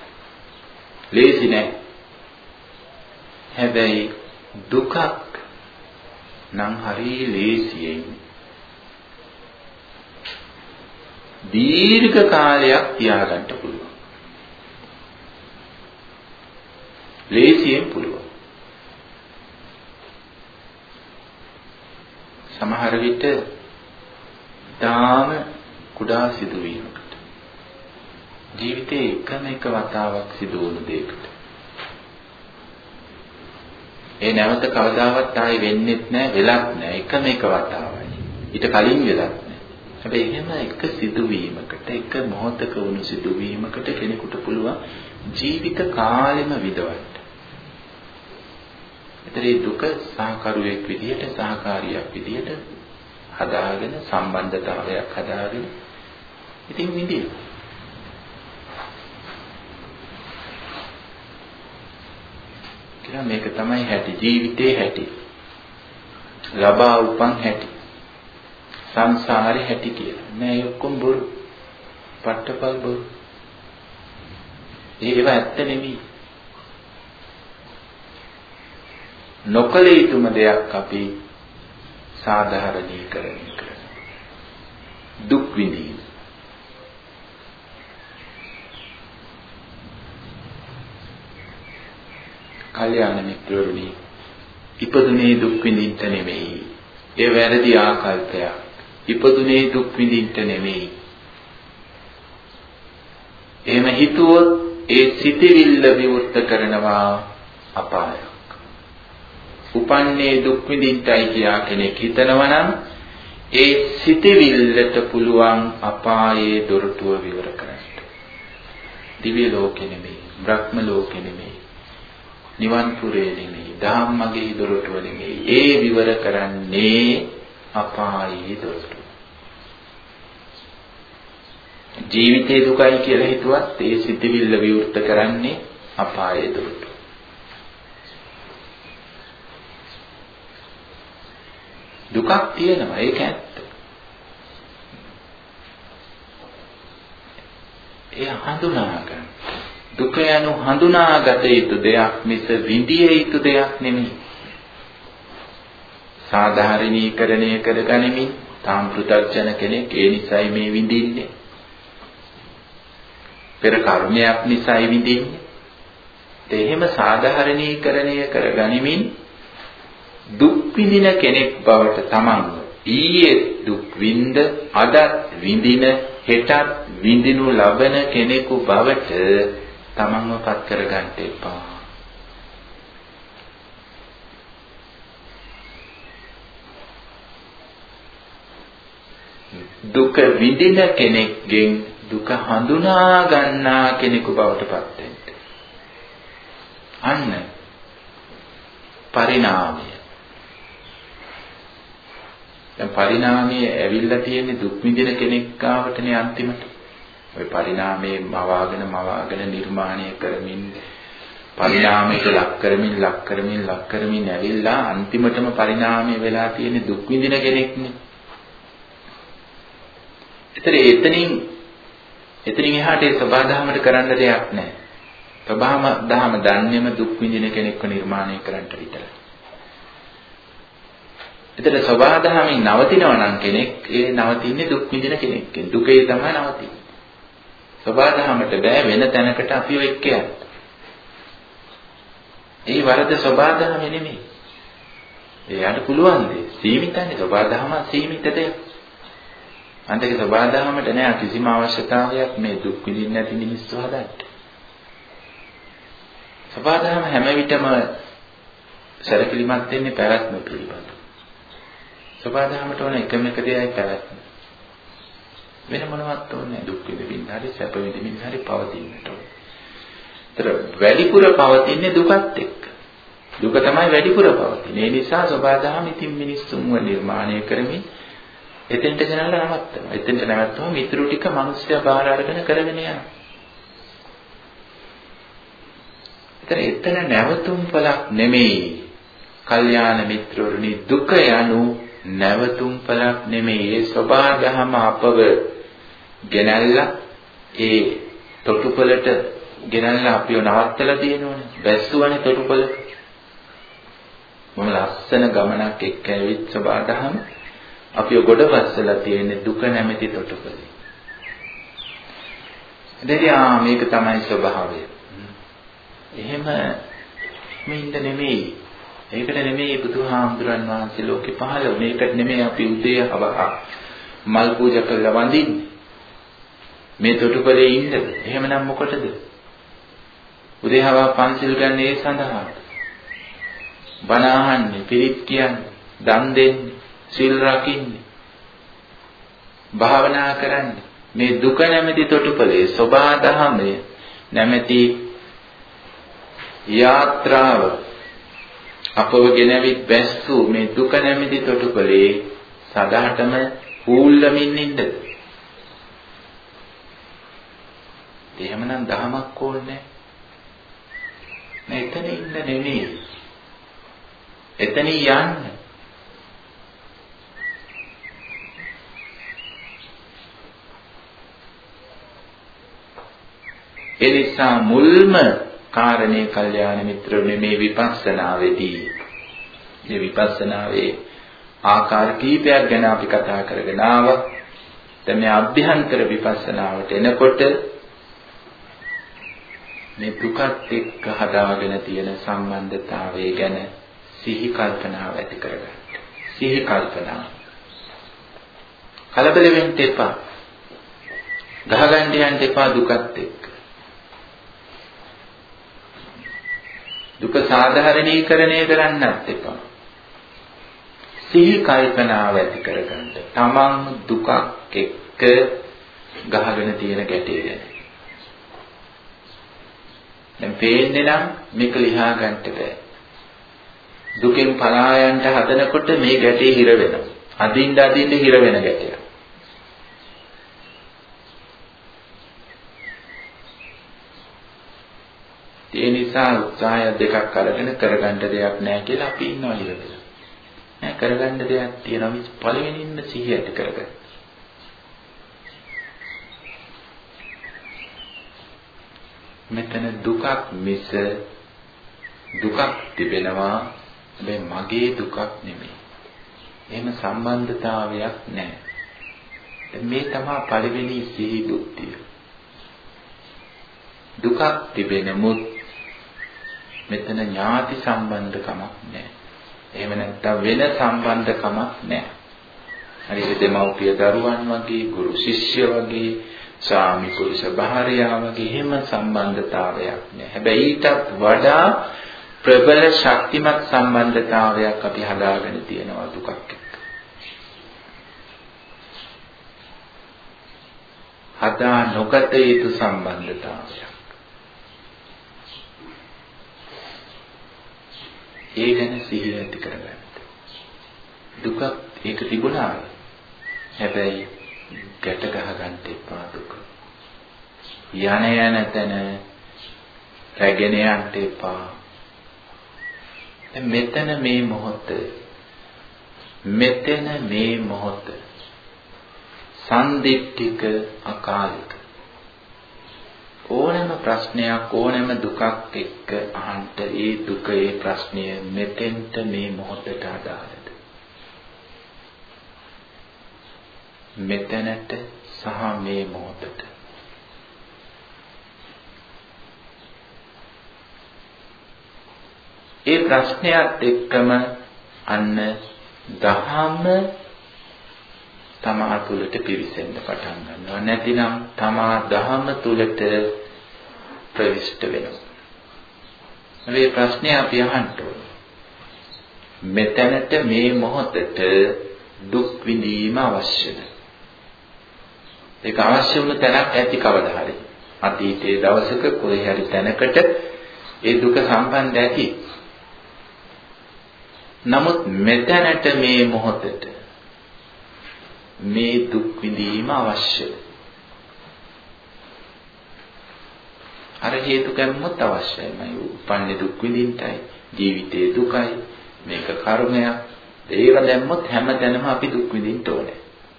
ලේසි නෑ. හැබැයි දුකක් නම් හරි ලේසියෙන් දීර්ඝ කාලයක් තියාගන්න පුළුවන්. ලේසියෙන් පුළුවන්. සමහර විට දාම කුඩා සිදුවීමකට ජීවිතේ එකම එක වතාවක් සිදු වුණු දෙයකට ඒ නැවත කවදාවත් ආයි වෙන්නෙත් නැහැ වෙලක් නැහැ එකම එක වතාවයි. ඊට කලින් වෙලක් නැහැ හැබැයි එහෙම එක සිදුවීමකට එක මොහොතක වුණු සිදුවීමකට කෙනෙකුට පුළුවන් ජීවිත කාලෙම විඳවන්න. ඒතරේ දුක සහකරුවෙක් විදියට සහකාරියක් විදියට හදාගෙන සම්බන්ධතාවයක් හදාගෙන ඉතින් විඳින. කියලා මේක තමයි හැටි ජීවිතේ හැටි. ලබා උපන් හැටි. සංසාරේ හැටි කියලා. නෑ ඔක්කොම බොරු. පට්ටපල් බොරු. ඒව ඇත්ත නෙමෙයි. නොකල යුතුම දෙයක් අපි සාධාරණීකරණය කරන දුක් විඳීම කල්යාණ මිත්‍රවරුනි ඉපදුනේ දුක් විඳින්න නෙමෙයි. ඒ වැරදි ආකල්පයක්. ඉපදුනේ දුක් විඳින්න නෙමෙයි. එහෙම හිතුවොත් ඒ සිටිවිල්ල විවෘත කරනවා අපායක්. උපන්නේ දුක් විඳින්නයි කියා කෙනෙක් හිතනවා නම් ඒ සිතවිල්ලට පුළුවන් අපායේ දොරටුව විවර කරන්න. දිව්‍ය ලෝකෙ නෙමෙයි, බ්‍රහ්ම ලෝකෙ නෙමෙයි, නිවන් පුරේ නෙමෙයි, ධම්මගේ දොරටුව නෙමෙයි. ඒ විවර කරන්නේ අපායේ දොරටුව. ජීවිතේ දුකයි කියලා හිතුවත් ඒ සිතවිල්ල විවෘත කරන්නේ අපායේ දොරටුව. දුකක් තියෙනවා ඒක ඇත්ත. ඒ හඳුනා ගන්න. දුක යනු හඳුනාගත යුතු දෙයක් මිස විඳිය යුතු දෙයක් නෙමෙයි. සාධාරණීකරණය කරගනිමින් තාම් පෘථග්ජන කෙනෙක් ඒ නිසයි මේ විඳින්නේ. පෙර කර්මයක් නිසයි විඳින්නේ. ඒ එහෙම සාධාරණීකරණය කරගනිමින් දුක් විඳින කෙනෙක් බවට තමන්ව ඊයේ දුක් විඳ අදත් විඳින හෙටත් විඳිනු ලබන කෙනෙකු බවට තමන්ව පත් කරගන්න එපා. දුක විඳින කෙනෙක්ගෙන් දුක හඳුනා ගන්නා කෙනෙකු බවට පත් වෙන්න. අන්න පරිණාමය දැන් පරිණාමයේ ඇවිල්ලා තියෙන්නේ දුක් විඳින කෙනෙක් ගාවටනේ අන්තිමට. ওই පරිණාමයේ මවාගෙන මවාගෙන නිර්මාණය කරමින් පරිණාමයට ලක් කරමින් ලක් කරමින් ලක් කරමින් ඇවිල්ලා අන්තිමටම පරිණාමය වෙලා තියෙන්නේ දුක් විඳින කෙනෙක්නේ. ඒතර එතනින් එතනින් එහාට ඒ සබාධමයට කරන්න දෙයක් නැහැ. සබාම දහම දන්නේම දුක් විඳින කෙනෙක්ව නිර්මාණය කරන්න විතරයි. එතන සබාධමෙන් නවතිනවා නම් කෙනෙක් ඒ නවතින්නේ දුක් විඳින කෙනෙක්ගෙන්. දුකේ තමයි නවතින්නේ. සබාධමයට බෑ වෙන තැනකට අපිව එක්ක යන්න. ඒ වරද සබාධම නෙමෙයි. එයාට පුළුවන් දේ සීමිතයි සබාධම සීමිත දෙයක්. අන්තික සබාධමයට නෑ කිසිම අවශ්‍යතාවයක් මේ දුක් විඳින්න නැති මිනිස්සු හදන්න. සබාධම හැම විටම සැලකිලිමත් වෙන්නේ පැවැත්ම පිළිබඳව. සබාධමයට ඕන එකම එක දෙයයි පැවැත්ම. වෙන මොනවත් ඕනේ දුක් විඳින්න හරි සැප විඳින්න හරි පවතින්නට ඕන. ඒතර වැඩිපුර පවතින්නේ දුකත් එක්ක. දුක තමයි වැඩිපුර පවතින්නේ. ඒ නිසා සබාධම ඉතින් මිනිස්සුන්ව නිර්මාණය කරමින් එතෙන්ට ගෙනල්ලා නවත්තනවා. එතෙන්ට නැවතුනම මිතුරු ටික මිනිස්සයා බාර අරගෙන කරගෙන යනවා. එතන නැවතුම් පළක් නෙමෙයි. කල්යාණ මිත්‍රවරුනි දුක යනු නැවතුම් පළක් නෙමෙයි. ඒ සබාධම අපව ගෙනල්ලා ඒ තොටුපළට ගෙනල්ලා අපිව නවත්තලා තියෙනවනේ. බැස්සුවනේ තොටුපළට. මොන ලස්සන ගමනක් එක්ක ඇවිත් සබාධම අපිව ගොඩවස්සලා තියෙන දුක නැමැති තොටුපළේ. දෙවියා මේක තමයි ස්වභාවය. එහෙම මෙන්න නෙමෙයි. ඒකට නෙමෙයි බුදුහාමුදුරන් වහන්සේ ලෝකේ පහළ වුණේ. ඒකට නෙමෙයි අපි උදේ හවහ මල් පූජා කරලා වඳින්නේ. මේ තොටුපළේ ඉන්නද? එහෙමනම් මොකටද? උදේ හවහ පන්සිල් ගන්න ඒ සඳහා. බණ අහන්නේ, පිරිත් කියන්නේ, දන් දෙන්නේ, සිල් රකින්නේ. භාවනා කරන්නේ. මේ දුක නැමැති තොටුපළේ සෝබා දහමය නැමැති යාත්‍රාව අපව ගෙනවිත් බැස්සු මේ දුක නැමැති තොටුපළේ සදාටම හූල්ලමින් ඉන්නද එහෙමනම් දහමක් ඕනේ නෑ එතන ඉන්න නෙමෙයි. එතන යන්න. ඒ නිසා මුල්ම කාරණේ කල්යාණ මිත්‍රවනේ මේ විපස්සනාවේදී මේ විපස්සනාවේ ආකාර කීපයක් ගැන අපි කතා කරගෙන ආවා. දැන් මේ අභ්‍යන්තර විපස්සනාවට එනකොට මේ දුකත් එක්ක හදාගෙන තියෙන සම්බන්ධතාවය ගැන සිහි කල්පනාව ඇති කරගන්න. සිහි කල්පනාව. කලබල වෙන්න එපා. ගහගන්න යන්න එපා දුකත් එක්ක. දුක සාධාරණීකරණය කරන්නත් එපා. සිහි කල්පනාව ඇති කරගන්න. තමන් දුකක් එක්ක ගහගෙන තියෙන ගැටේ ගැන. දැන් පේන්නේ නම් මේක ලියා ගන්නට බෑ. දුකෙන් පලා යන්න හදනකොට මේ ගැටේ හිර වෙනවා. අදින්න අදින්න හිර වෙන ගැටයක්. ඒ නිසා උත්සාහය දෙකක් අරගෙන කරගන්න දෙයක් නැහැ කියලා අපි ඉන්නවා ඉරදලා. නෑ කරගන්න දෙයක් තියෙනවා මිස් පළවෙනිින්ම සිහිය ඇති කරගන්න. මෙතන දුකක් මිස දුකක් තිබෙනවා හැබැයි මගේ දුකක් නෙමෙයි. එහෙම සම්බන්ධතාවයක් නැහැ. මේ තමයි පළවෙනි සිහි බුද්ධිය. දුකක් තිබෙනමුත් මෙතන ඥාති සම්බන්ධකමක් නැහැ. එහෙම නැත්නම් වෙන සම්බන්ධකමක් නැහැ. හරියට දෙමව්පිය දරුවන් වගේ, ගුරු ශිෂ්‍ය වගේ, ස්වාමි පුරුෂ භාර්යාව වගේ එහෙම සම්බන්ධතාවයක් නැහැ. හැබැයි ඊටත් වඩා ප්‍රබල ශක්තිමත් සම්බන්ධතාවයක් අපි හදාගෙන තියෙනවා දුකක් එක්ක. හදා නොගත යුතු සම්බන්ධතාවයක්. ඒ ගැන සිහිය ඇති කරගන්න. දුක ඒක තිබුණා. හැබැයි ගැට ගහ ගන්න එපා දුක. යන යන තැන රැගෙන යන්න එපා. මෙතන මේ මොහොත මෙතන මේ මොහොත සන්දිට්ඨික අකාලික ඕනෑම ප්‍රශ්නයක් ඕනෑම දුකක් එක්ක අහන්න ඒ දුක ඒ ප්‍රශ්නය මෙතෙන්ට මේ මොහොතට අදාළද? මෙතනට සහ මේ මොහොතට. ඒ ප්‍රශ්නයත් එක්කම අන්න දහම තමා තුළට පිවිසෙන්න පටන් ගන්නවා. නැතිනම් තමා දහම තුළට ප්‍රවිෂ්ඨ වෙනවා. මේ ප්‍රශ්නේ අපි අහන්න ඕනේ. මෙතනට මේ මොහොතට දුක් විඳීම අවශ්‍යද? ඒක අවශ්‍ය වුණ තැනක් ඇති කවදා හරි. අතීතයේ දවසක කොහේ හරි තැනකට ඒ දුක සම්බන්ධ ඇති. නමුත් මෙතනට මේ මොහොතට මේ දුක් විඳීම අවශ්‍යද? අර හේතු කැම්මොත් අවශ්‍යයිමයි. උපන්නේ දුක් විඳින්නයි, ජීවිතයේ දුකයි, මේක කර්මයක්. ඒක දැම්මොත් හැම තැනම අපි දුක් විඳින්න ඕනේ.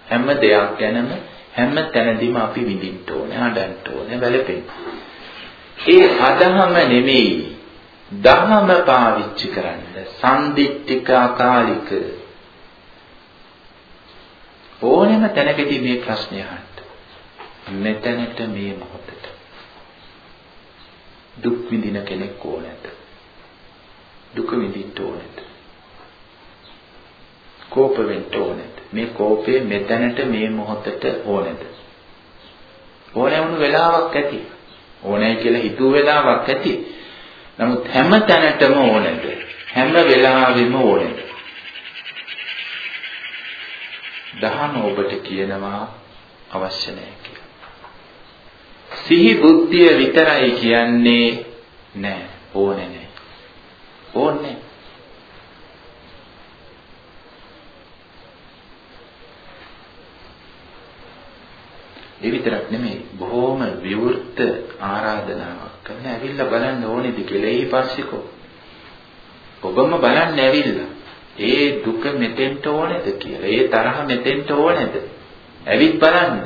හැම දෙයක් ගැනම හැම තැනදීම අපි විඳින්න ඕනේ, හඬන්න ඕනේ, වැළපෙන්න. ඒ අදහම නෙමෙයි දහම පාවිච්චි කරන්න. සම්දිත්තික අකාලික ඕනෙම තැනකදී මේ ප්‍රශ්නය අහන්න. මෙතනට මේ මොහොතට දුක් විඳින කෙනෙක් ඕනද? දුක විඳින්න ඕනද? කෝප වෙන්න ඕනද? මේ කෝපය මෙතනට මේ මොහොතට ඕනද? ඕනෑ වුණු වෙලාවක් ඇති. ඕනෑ කියලා හිතුව වෙලාවක් ඇති. නමුත් හැම තැනටම ඕනද? හැම වෙලාවෙම ඕනද? දහම ඔබට කියනවා අවශ්‍ය නැහැ කියලා. සිහි බුද්ධිය විතරයි කියන්නේ නෑ. ඕනේ නෑ. ඕනේ. ඒ විතරක් නෙමෙයි බොහොම විවෘත ආරාධනාවක් කරන ඇවිල්ලා බලන්න ඕනේද කියලා. ඊ පස්සේකෝ ඔබම බලන්න ඇවිල්ලා. ඒ දුක මෙතෙන්ට ඕනේද කියලා ඒ තරහ මෙතෙන්ට ඕනේද? ඇවිත් බලන්න.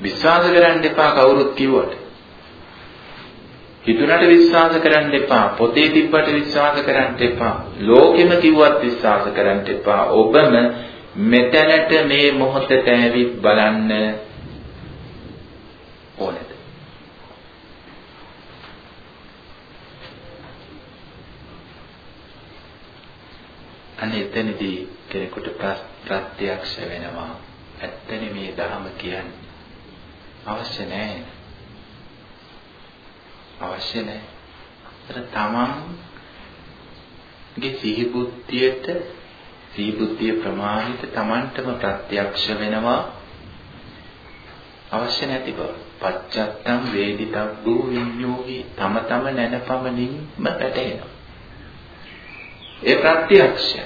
විශ්වාස කරන්න එපා කවුරුත් කිව්වට. හිතුණට විශ්වාස කරන්න එපා පොතේ තිබ්බට විශ්වාස කරන්න එපා ලෝකෙම කිව්වත් විශ්වාස කරන්න එපා. ඔබම මෙතැනට මේ මොහොතට ඇවිත් බලන්න ඕනේද? අනේ එතනදී කෙනෙකුට ප්‍රත්‍යක්ෂ වෙනවා. ඇත්තනේ මේ ධර්ම කියන්නේ. අවශ්‍ය නැහැ. අවශ්‍ය නැහැ. අර තමන්ගේ සිහි බුද්ධියට සීබුද්ධිය ප්‍රමාණිත Tamanටම ප්‍රත්‍යක්ෂ වෙනවා අවශ්‍ය නැති බව. පච්චත්තම් වේදිතබ්බෝ විඤ්ඤෝහි තම තම නැනපමණින්ම පැටහෙනවා. ඒ ප්‍රත්‍යක්ෂය.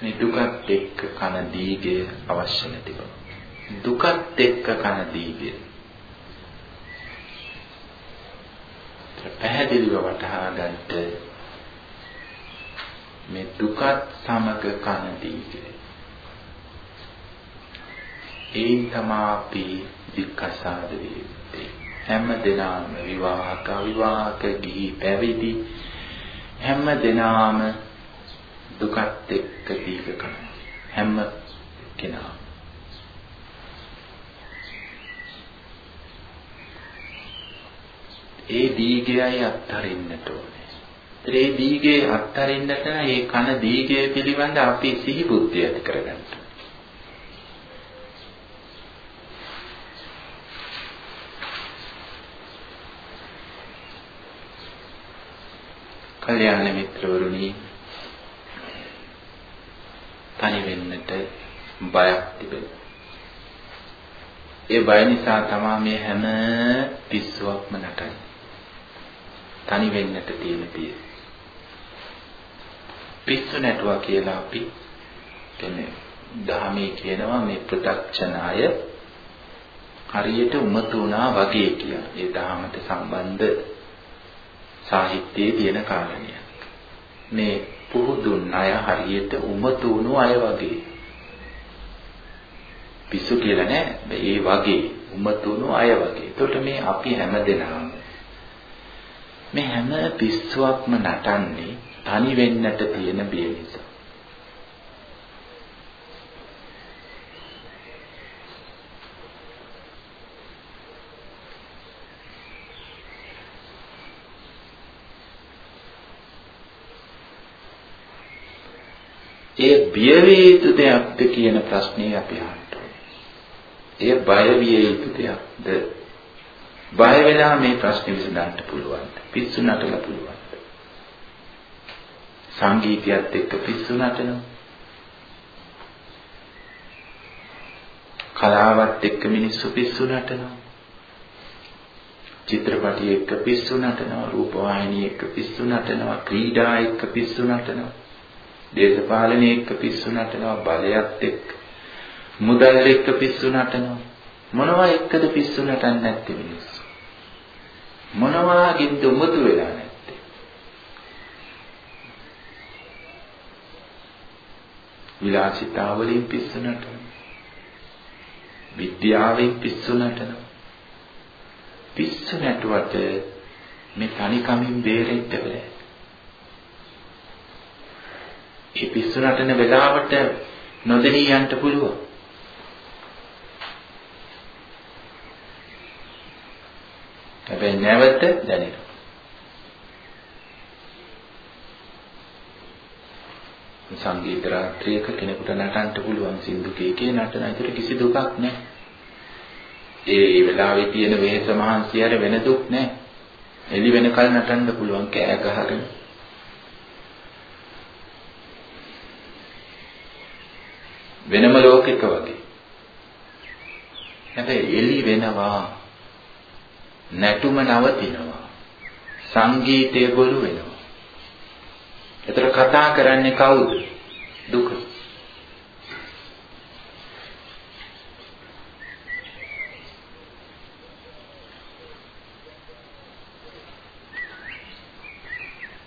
මේ දුකත් එක්ක කන දීගය අවශ්‍ය නැති බව. දුකත් එක්ක කන දීගය. පැහැදිලිව වටහා ගන්නට මේ දුකත් සමග කන දීගේ. ඒන් තමයි විකසාද වේත්තේ. හැම දිනම විවාහක විවාහක ගිහි පැවිදි හැම දිනම දුකත් එක්ක දීක කන. හැම කෙනා ඒ දීගයයි අත්හරින්නට ඕනේ. ඒ දීගේ අත්තරින්නට ඒ කන දීගේ පිළිබඳ අපි සිහි බුද්ධිය ඇති කරගන්න. කල්‍යාණ මිත්‍රවරුනි තනි වෙන්නට බයක් තිබෙනවා. ඒ බය නිසා තමයි මේ හැම පිස්සුවක්ම නටන්නේ. තනි වෙන්නට තියෙන පිය. පිස්සු නැටුවා කියලා අපි කියන්නේ දහමේ කියනවා මේ ප්‍රත්‍යක්ෂණාය හරියට උමතු වුණා වගේ කියන. ඒ දහමට සම්බන්ධ සාහිත්‍යයේ තියෙන කාරණයක්. මේ පුහුදුන් අය හරියට උමතු වුණු අය වගේ. පිස්සු කියලා නෑ. ඒ වගේ උමතු වුණු අය වගේ. එතකොට මේ අපි හැමදෙනාම මේ හැම පිස්සුවක්ම නටන්නේ තනි වෙන්නට තියෙන බිය නිසා. ඒ බිය විය යුතු දෙයක්ද කියන ප්‍රශ්නේ අපි අහන්න ඒ බය විය යුතු දෙයක්ද? බය වෙලා මේ ප්‍රශ්නේ විසඳන්න පුළුවන්. පිස්සු නටලා පුළුවන්. සංගීතයත් එක්ක පිස්සු නටනවා. කලාවත් එක්ක මිනිස්සු පිස්සු නටනවා. චිත්‍රපටි එක්ක පිස්සු නටනවා, රූපවාහිනිය එක්ක පිස්සු නටනවා, ක්‍රීඩා එක්ක පිස්සු නටනවා. දේශපාලනය එක්ක පිස්සු නටනවා, බලයත් එක්ක මුදල් එක්ක පිස්සු නටනවා. මොනවා එක්කද පිස්සු නටන්නේ නැත්තේ මිනිස්සු? මොනවාගින්ද උමතු වෙලා නැත්තේ? විලාසිතා වලින් පිස්සු නටනවා. විද්‍යාවෙන් පිස්සු නටනවා. පිස්සු නැටුවට මේ තනිකමින් බේරෙන්න බෑ. ඒ පිස්සු නටන වෙලාවට නොදෙනී යන්න පුළුවන්. හැබැයි නැවත දැනෙනවා. සංගීත රාත්‍රියක කෙනෙකුට නටන්න පුළුවන් සින්දු කීකේ නටන අතර කිසි දුකක් නැහැ. ඒ වෙලාවේ තියෙන වෙහෙස මහන්සි අර වෙන දුක් නැහැ. එළි වෙනකල් නටන්න පුළුවන් කෑ ගහගෙන. වෙනම ලෝකෙක වගේ. හැබැයි එළි වෙනවා. නැටුම නවතිනවා. සංගීතය ගොළු වෙනවා. එතන කතා කරන්නේ කවුද? දුක.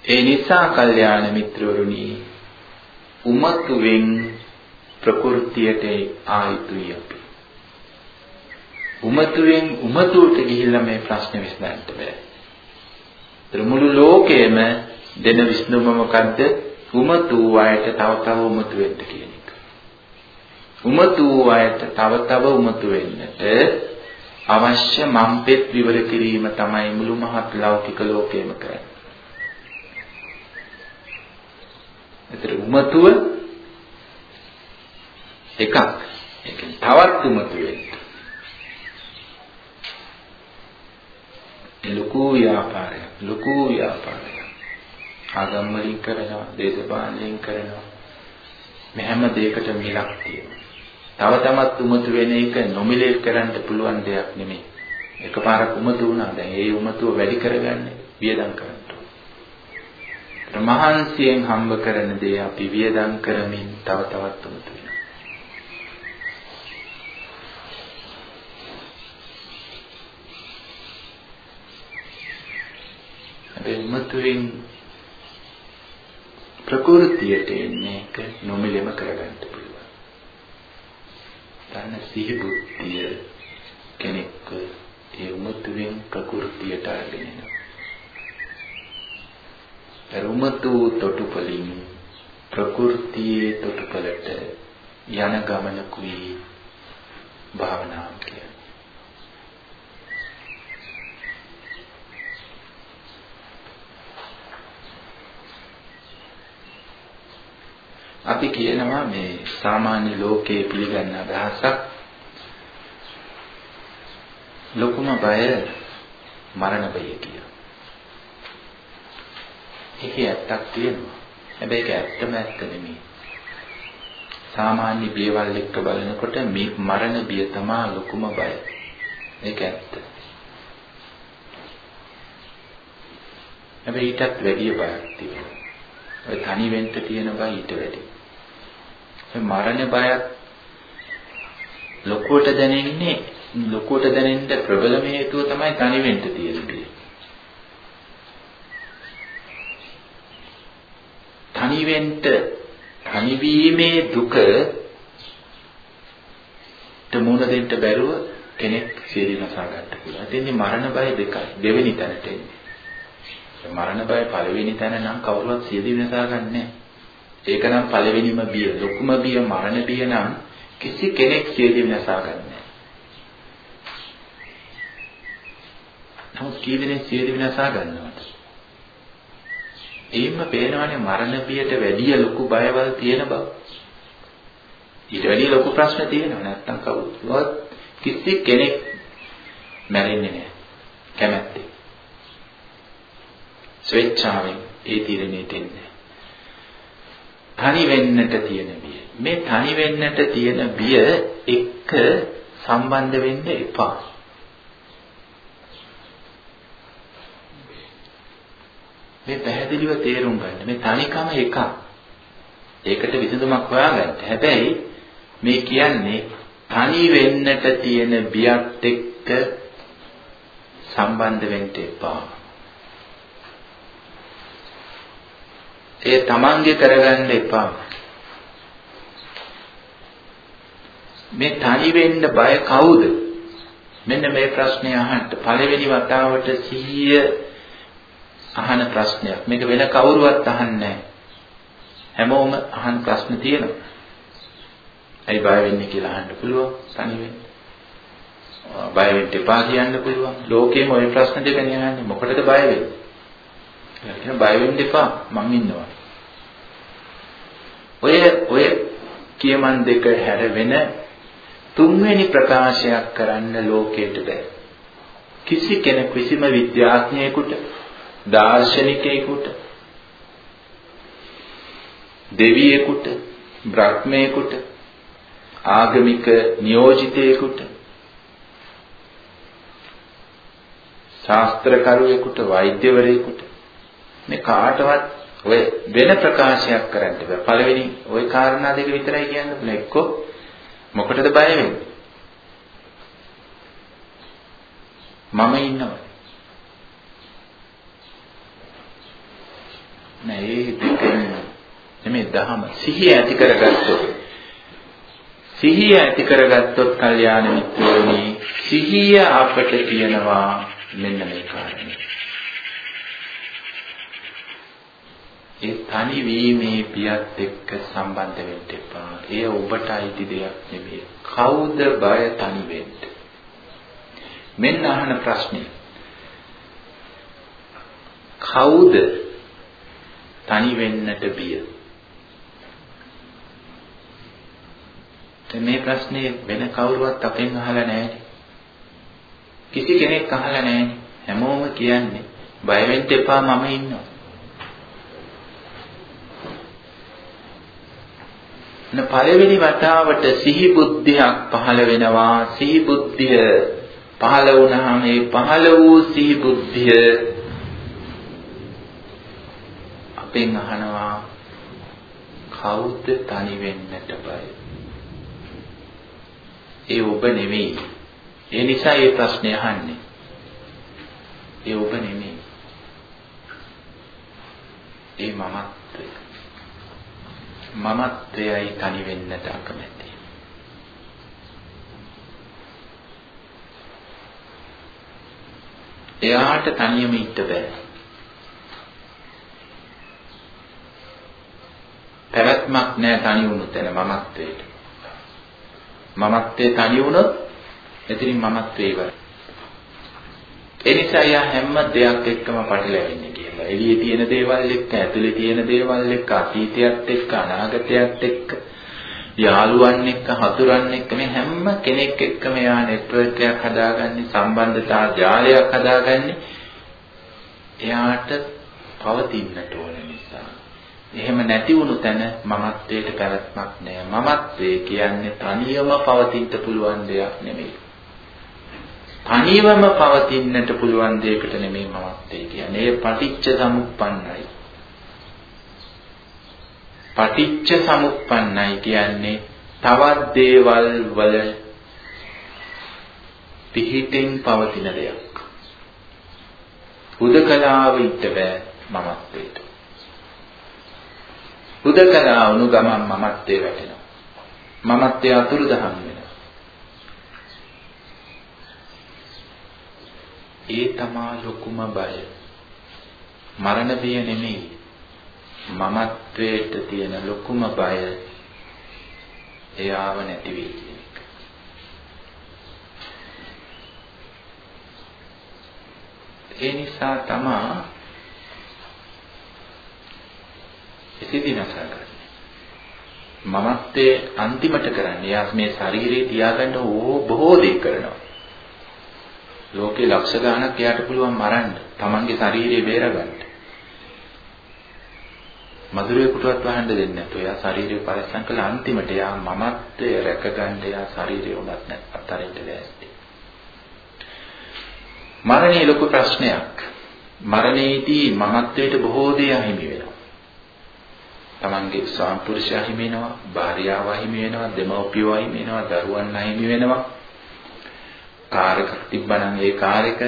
ඒ නිසා කල්යාණ මිත්‍රවරුනි උමතුවෙන් ප්‍රകൃතියට ආයුතුයි අපි. උමතුවෙන් උමතුවට ගිහිල්ලා මේ ප්‍රශ්නේ විසඳන්න බෑ. මුළු ලෝකෙම දෙන විසඳුම මොකද්ද? උමතු අයට තව තව උමතු වෙන්න කියන එක. උමතු අයට තව තව උමතු වෙන්නට අවශ්‍ය මම්පෙත් විවර කිරීම තමයි මුළු මහත් ලෞකික ලෝකෙම කරන්නේ. ඒතර උමතුව එකක්. ඒ කියන්නේ තවත් උමතු වෙන්න. ලොකු ව්‍යාපාරයක් ලොකු ව්‍යාපාරයක්. ආගම් වලින් කරනවා දේශපාලනයෙන් කරනවා. මේ හැම දෙයකටම මිලක් තියෙනවා. තව තමත් උමතු වෙන එක නොමිලේ කරන්න පුළුවන් දෙයක් නෙමෙයි. එකපාරක් උමතු වුණා දැන් ඒ උමතුව වැඩි කරගන්න වියදම් කරන්න. මහන්සියෙන් හම්බ කරන දේ අපි වියදම් කරමින් තව තවත් උමතු බෙල්ම තුලින් ප්‍රകൃතියට එන්නේ ඒක නොමිලෙම කරගන්න පුළුවන්. ගන්න සිහි බුද්ධිය කෙනෙක් ඒ උමතුවෙන් ප්‍රകൃතියට අරගෙන යනවා. පෙරුමතු තොටුපලින් ප්‍රകൃතියේ තොටුපලට යන ගමන කුයි භාවනාව කියලා. අපි කියනවා මේ සාමාන්‍ය ලෝකයේ පිළිගන්න අදහසක් ලොකුම බය මරණ බය කියලා. ඒකේ ඇත්තක් තියෙනවා. හැබැයි ඒක ඇත්තම ඇත්ත නෙමෙයි. සාමාන්‍ය බියවල් එක්ක බලනකොට මේ මරණ බිය තමයි ලොකුම බය. ඒක ඇත්ත. හැබැයි ඊටත් වැඩි බයක් තියෙනවා. ඔය තනි වෙන්න තියෙන බය ඊට වැඩි. මරණ බයත් ලොකුවට දැනෙන්නේ ලොකුවට දැනෙන්න ප්‍රබලම හේතුව තමයි තනි වෙන්න තියෙන්නේ. තනි වෙන්න තනිවීමේ දුක තමුණ දෙන්න බැරුව කෙනෙක් සියදිනසා ගන්න පුළුවන්. එතෙන්දී මරණ බය දෙකයි. දෙවෙනි තැනට එන්නේ. මරණ බය පළවෙනි තැන නම් කවුරුවත් සියදිනසා ගන්නෑ. නැහැ. ඒක නම් පළවෙනිම බිය. ලොකුම බිය මරණ බිය නම් කිසි කෙනෙක් සියදිවි නසා ගන්නෑ. නමුත් කී දෙනෙක් සියදිවි නසා ගන්නවද? එයින්ම පේනවනේ මරණ බියට වැඩිය ලොකු බයවල් තියෙන බව. ඊට වැඩිය ලොකු ප්‍රශ්න තියෙනවා නැත්තම් කවුරුවත් කිසි කෙනෙක් මැරෙන්නේ නැහැ. කැමැත්තෙන්. ස්වේච්ඡාවෙන් ඒ තීරණයට එන්නේ. තනි වෙන්නට තියෙන බිය. මේ තනි වෙන්නට තියෙන බිය එක්ක සම්බන්ධ වෙන්න එපා. මේ පැහැදිලිව තේරුම් ගන්න. මේ තනිකම එකක්. ඒකට විසඳුමක් හොයාගන්න. හැබැයි මේ කියන්නේ තනි වෙන්නට තියෙන බියත් එක්ක සම්බන්ධ වෙන්න එපා. ඒ තමන්ගේ කරගන්න එපා. මේ තනි වෙන්න බය කවුද? මෙන්න මේ ප්‍රශ්නේ අහන්න. පළවෙනි වතාවට සිහිය අහන ප්‍රශ්නයක්. මේක වෙන කවුරුවත් අහන්නේ හැමෝම අහන ප්‍රශ්න තියෙනවා. ඇයි බය වෙන්නේ කියලා අහන්න පුළුවන් තනි වෙන්න. බය වෙන්න එපා කියන්න පුළුවන්. ලෝකේම ওই ප්‍රශ්න දෙක නෑනේ. මොකටද බය වෙන්නේ? කියන බය වෙන්න එපා මං ඉන්නවා. ඔය ඔය කියමන් දෙක හැර වෙන තුන්වෙනි ප්‍රකාශයක් කරන්න ලෝකයට බෑ. කිසි කෙනෙක් කිසිම විද්‍යාඥයෙකුට දාර්ශනිකයෙකුට දෙවියෙකුට බ්‍රහ්මයෙකුට ආගමික නියෝජිතයෙකුට ශාස්ත්‍රකරුවෙකුට වෛද්‍යවරයෙකුට මේ කාටවත් ඔය වෙන ප්‍රකාශයක් කරන්න බෑ. පළවෙනි ওই කාරණා දෙක විතරයි කියන්න පුළුවන්. එක්ක මොකටද බය වෙන්නේ? මම ඉන්නවා. නෑ ඒ දෙකෙන් නෙමෙයි දහම සිහිය ඇති කරගත්තොත් සිහිය ඇති කරගත්තොත් කල්යාණ මිත්‍රෝනි සිහිය අපට කියනවා මෙන්න මේ කාරණේ ඒ තනි වීමේ පියත් එක්ක සම්බන්ධ වෙන්න එපා. එය ඔබට අයිති දෙයක් නෙමෙයි. කවුද බය තනි වෙන්න? මෙන්න අහන ප්‍රශ්නේ. කවුද තනි වෙන්නට බිය? මේ ප්‍රශ්නේ වෙන කවුරුවත් අපෙන් අහලා නැහැ. කිසි කෙනෙක් අහලා නැහැ. හැමෝම කියන්නේ බය වෙන්න එපා මම ඉන්නවා. න පළවෙනි වතාවට සිහි බුද්ධියක් පහළ වෙනවා. සිහි බුද්ධිය පහළ වුණාම මේ පහළ වූ සිහි බුද්ධිය අපෙන් අහනවා කවුද තනි වෙන්නට බය? ඒ ඔබ නෙමෙයි. ඒ නිසා මේ ප්‍රශ්නේ අහන්නේ. ඒ ඔබ නෙමෙයි. ඒ මමත්වය මමත්වයයි තනි වෙන්නට අකමැති. එයාට තනියම ඉන්න බෑ. පැවැත්මක් නෑ තනි වුණු තැන මමත්වයට. මමත්වයේ තනි වුණොත් එතනින් මමත්වේ ඉවරයි. ඒ නිසා යා හැම දෙයක් එක්කම පටලැවෙන්නේ කියලා. එළියේ තියෙන දේවල් එක්ක, ඇතුලේ තියෙන දේවල් එක්ක, අතීතයත් එක්ක, අනාගතයත් එක්ක, යාළුවන් එක්ක, හතුරන් එක්ක මේ හැම කෙනෙක් එක්කම යා නෙට්වර්ක් එකක් හදාගන්නේ, සම්බන්ධතා ජාලයක් හදාගන්නේ. එයාට පවතින්නට ඕන නිසා. එහෙම නැති වුණු තැන මමත්වයට පැවැත්මක් නෑ. මමත්වයේ කියන්නේ තනියම පවතින්න පුළුවන් දෙයක් නෙමෙයි. තනිවම පවතින්නට පුළුවන් දෙයකට නෙමෙයි මමත්වයේ කියන්නේ. ඒ පටිච්ච සමුප්පන්නයි. පටිච්ච සමුප්පන්නයි කියන්නේ තවත් දේවල් වල පිහිටින් පවතින දෙයක්. හුදකලාව ඉන්න බෑ මමත්වයට. හුදකලාව උණු ගමන් මමත්වයේ වැටෙනවා. මමත්වයේ අතුරුදහන් වෙනවා. ඒ තමා ලොකුම බය. මරණ බිය නෙමෙයි. මමත්වයට තියෙන ලොකුම බය එයාව නැති වෙයි කියන එක. ඒ නිසා තමා ඉතිදිනසගන්නේ. මමත්වයේ අන්තිමට කරන්නේ යා මේ ශරීරේ තියාගන්න ඕ බොහෝ දේ කරනවා. ලෝකේ ලක්ෂ ගාණක් එයාට පුළුවන් මරන්න. Tamange ශරීරය බේරගන්න. මధుරේකටවත් වහන්න දෙන්නේ නැතු. එයා ශරීරය පරිස්සම් කළ අන්තිමට එයා මමත්වය රැකගන්න එයා ශරීරය උනත් නැත් අතරින්ට ලෑස්ති. මරණේ ලොකු ප්‍රශ්නයක්. මරණයේදී මමත්වයට බොහෝ දේ අහිමි වෙනවා. තමන්ගේ ස්වාම පුරුෂයා හිමි වෙනවා, භාර්යාව හිමි වෙනවා, දෙමව්පියෝ හිමි වෙනවා, දරුවන් හිමි වෙනවා. කාර් එකක් තිබ්බනම් ඒ කාර් එක,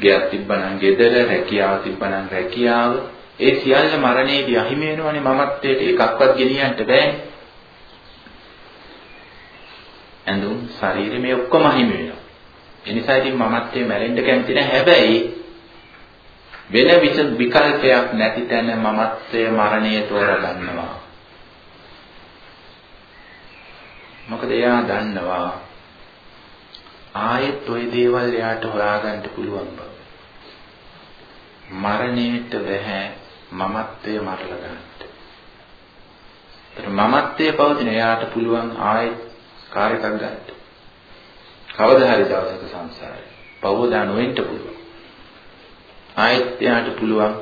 ගෙයක් තිබ්බනම් ගෙදර, රැකියාව තිබ්බනම් රැකියාව, ඒ සියල්ල මරණයේදී අහිමි වෙනවනේ මමත්වයට එකක්වත් ගෙනියන්න බෑනේ. ඇඳුම්, ශරීරය මේ ඔක්කොම අහිමි වෙනවා. ඒ නිසා ඉතින් මමත්වයේ මැරෙන්න කැමති නැහැ. හැබැයි වෙන විකල්පයක් නැති තැන මමත්වය මරණය තෝරගන්නවා. මොකද එයා දන්නවා ආයෙත් ওই දේවල් එයාට හොයාගන්න පුළුවන් බව. මරණයට බෑ මමත්වය මරලා ගන්න. ඒතර මමත්වයේ පවතින එයාට පුළුවන් ආයෙත් කාර් එකක් ගන්න. කවදා හරි දවසක සංසාරේ පවෝදා නොවෙන්න පුළුවන්. ආයෙත් එයාට පුළුවන්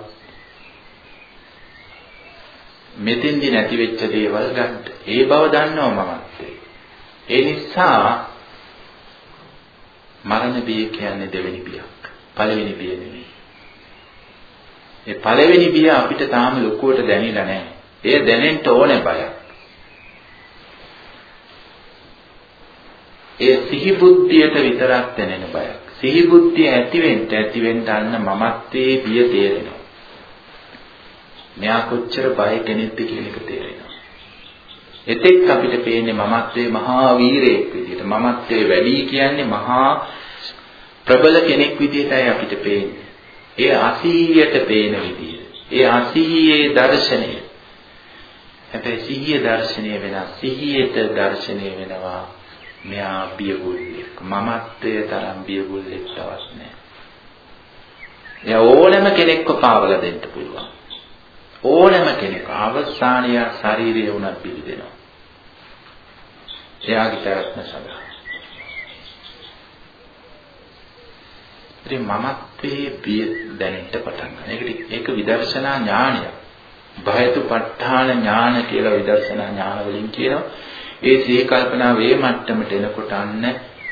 මෙතෙන්දි නැති වෙච්ච දේවල් ගන්න. ඒ බව දන්නවා මමත්. ඒ නිසා මරණ බිය කියන්නේ දෙවෙනි බියක්. පළවෙනි බිය නෙවෙයි. ඒ පළවෙනි බිය අපිට තාම ලොකුවට දැනෙලා නැහැ. ඒ දැනෙන්න ඕනේ බයක්. ඒ සිහි බුද්ධියට විතරක් දැනෙන බයක්. සිහි බුද්ධිය ඇතිවෙන්න ඇතිවෙන්න අන්න මමත්වයේ බිය තේරෙනවා. මෙයා කොච්චර බය කෙනෙක්ද කියන එක තේරෙනවා. එතෙක් අපිට පේන්නේ මමත්වයේ මහා වීරයෙක් විදියට. මමත්වයේ වැඩි කියන්නේ මහා ප්‍රබල කෙනෙක් විදියටයි අපිට පේන්නේ. ඒ අසීයට පේන විදිය. ඒ අසීයේ දර්ශනය. හැබැයි සිහිය දර්ශනය වෙනස්. සිහියට දර්ශනය වෙනවා. මෙයා බියගුල්ලෙක්. මමත්වයේ තරම් බියගුල්ලෙක් තවත් නැහැ. එයා ඕනෑම කෙනෙක්ව පාවලා දෙන්න පුළුවන්. ඕනෑම කෙනෙක් අවසානිය ශාරීරිය වුණත් පිළිදෙනවා. එයාගේ තරත්න සඳහා. ඉතින් මමත්වයේ බිය දැනෙන්න පටන් ගන්න. ඒකට ඒක විදර්ශනා ඥානය. භයතුපත්ඨාන ඥාන කියලා විදර්ශනා ඥාන වලින් කියනවා. ඒ සිහි කල්පනා වේ මට්ටමට එනකොට අන්න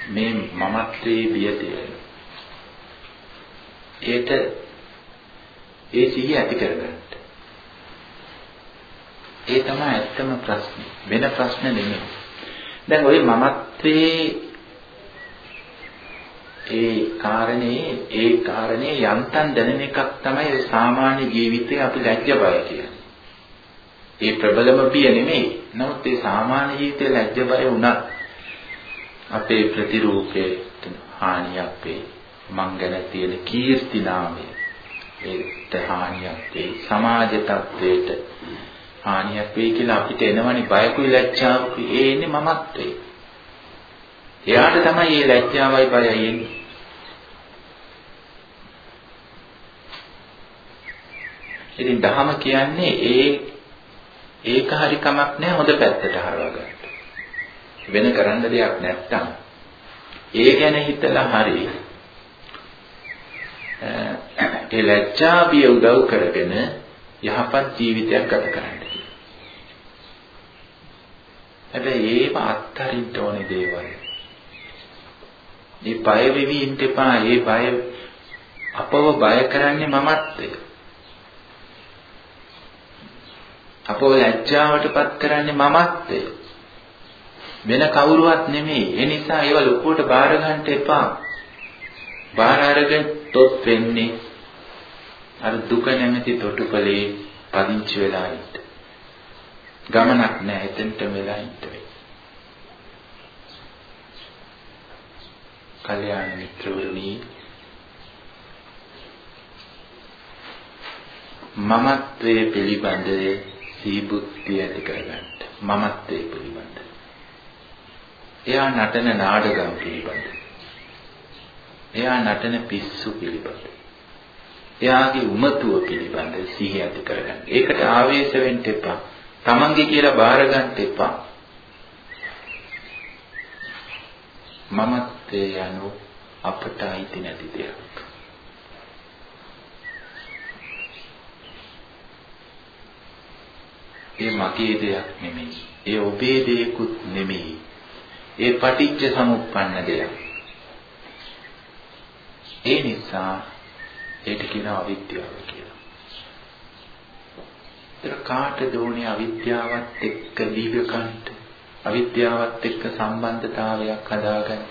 මේ මමත්වයේ බිය තේරෙනවා. ඒට ඒ සිහිය ඇති කරගන්න. ඒ තමයි ඇත්තම ප්‍රශ්නේ. වෙන ප්‍රශ්න නෙමෙයි. දැන් ওই මමත්වයේ ඒ කාරණේ ඒ කාරණේ යන්තම් දැනෙන එකක් තමයි ඒ සාමාන්‍ය ජීවිතයේ අපි ලැජ්ජ බය කියන්නේ. ඒ ප්‍රබලම බිය නෙමෙයි. නමුත් ඒ සාමාන්‍ය ජීවිතයේ ලැජ්ජ බය වුණත් අපේ ප්‍රතිරූපයට හානියක් වේ. මං ගැන තියෙන කීර්ති නාමය ඒට හානියක් වේ. සමාජ තත්වයට හානියක් වෙයි කියලා අපිට එනවනේ බයකුයි ලැජ්ජාවකුයි ඒ එන්නේ මමත්වේ. එයාට තමයි මේ ලැජ්ජාවයි බයයි එන්නේ. ඉතින් දහම කියන්නේ ඒ ඒක හරි කමක් නැහැ හොඳ පැත්තට හරවා ගන්න. වෙන කරන්න දෙයක් නැත්තම් ඒ ගැන හිතලා හරි ඒ ලැජ්ජාබිය උදව් කරගෙන යහපත් ජීවිතයක් ගත කරන්න හැබැයි ඒව අත්හරින්න ඕනේ දේවල්. මේ බය වෙවි ඉන්න එපා. ඒ බය අපව බය කරන්නේ මමත් එක. අපව ලැජ්ජාවටපත් කරන්නේ මමත් එක. වෙන කවුරුවත් නෙමෙයි. ඒ නිසා ඒව ලොකුවට බාර ගන්න එපා. බාර අරගෙන තොත් වෙන්නේ අර දුක නැමැති තොටුපලේ පදිංචි වෙලා ඉන්න. ගමනක් නැහැ එතෙන්ට වෙලා ඉන්න වෙයි. කල්‍යාණ මිත්‍රවරුනි මමත්වයේ පිළිබඳ සීබුද්ධිය ඇති කරගන්න. මමත්වයේ පිළිබඳ. එයා නටන නාටකම් පිළිබඳ. එයා නටන පිස්සු පිළිබඳ. එයාගේ උමතුව පිළිබඳ සිහිය ඇති කරගන්න. ඒකට ආවේශ වෙන්න එපා. තමන්ගේ කියලා බාර ගන්න එපා. මමත්වයේ යනු අපට අයිති නැති දෙයක්. ඒ මගේ දෙයක් නෙමෙයි. ඒ ඔබේ දෙයක්ුත් නෙමෙයි. ඒ පටිච්ච සමුප්පන්න දෙයක්. ඒ නිසා ඒකට කියනවා අවිද්‍යාව කියලා. ඒක කාටද ඕනේ අවිද්‍යාවත් එක්ක දීගකන්ට අවිද්‍යාවත් එක්ක සම්බන්ධතාවයක් හදාගන්න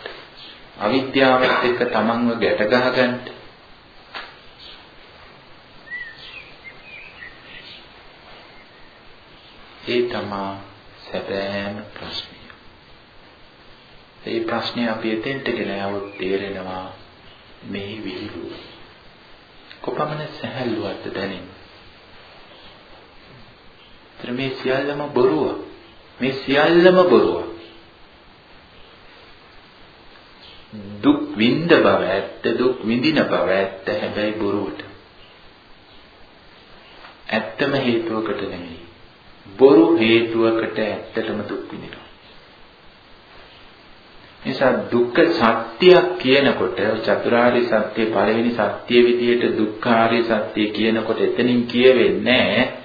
අවිද්‍යාවත් එක්ක තමන්ව ගැට ගහගන්න ඒ තමා සැබෑම ප්‍රශ්නය. ඒ ප්‍රශ්නේ අපි එතෙන්ට ගෙන આવොත් තේරෙනවා මේ විහිළුව. කොපමණ සැහැල්ලුවක්ද දැනෙන්නේ. මේ සියල්ලම බොරුව. මේ සියල්ලම බොරුව. දුක් විඳ බව ඇත්ත දුක් විඳින බව ඇත්ත හැබැයි බොරුවට. ඇත්තම හේතුවකට නෙමෙයි. බොරු හේතුවකට ඇත්තටම දුක් විඳිනවා. නිසා දුක්ඛ සත්‍යයක් කියනකොට චතුරාර්ය සත්‍ය පළවෙනි සත්‍ය විදියට දුක්ඛාර්ය සත්‍ය කියනකොට එතනින් කියවෙන්නේ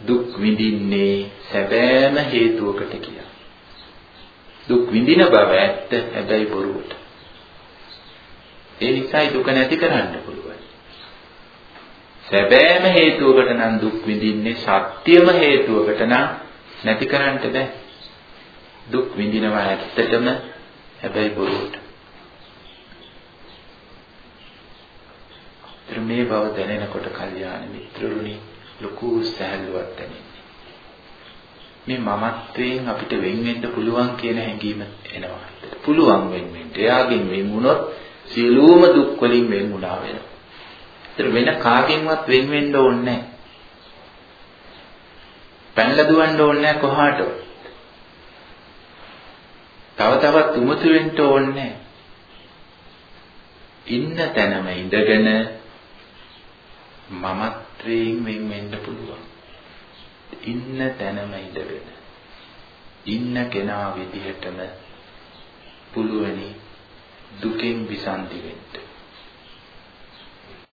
දුක් විඳින්නේ සැබෑම හේතුවකට කියලා. දුක් විඳින බව ඇත්ත හැබැයි බොරුවට. ඒ නිසායි දුක නැති කරන්න පුළුවන්. සැබෑම හේතුවකට නම් දුක් විඳින්නේ සත්‍යම හේතුවකට නම් නැති කරන්න බෑ. දුක් විඳිනවා ඇත්තටම හැබැයි බොරුවට. මේ බව දැනෙනකොට කල්යාණ මිත්‍රරුනි ලොකු සහැල්ලුවක් දැනෙන්නේ. මේ මමත්වයෙන් අපිට වෙන් වෙන්න පුළුවන් කියන හැඟීම එනවා. පුළුවන් වෙන් වෙන්න. එයාගෙන් වෙන් වුණොත් සියලුම දුක් වලින් වෙන් වුණා වෙනවා. ඒතර වෙන කාගෙන්වත් වෙන් වෙන්න ඕනේ නැහැ. පැනලා දුවන්න ඕනේ නැහැ කොහාටවත්. තව තවත් උමතු වෙන්න ඕනේ ඉන්න තැනම ඉඳගෙන මමත්වයෙන් වෙන් වෙන්න පුළුවන්. ඉන්න තැනම ඉඳගෙන ඉන්න කෙනා විදිහටම පුළුවනි දුකෙන් විසන්ති වෙන්න.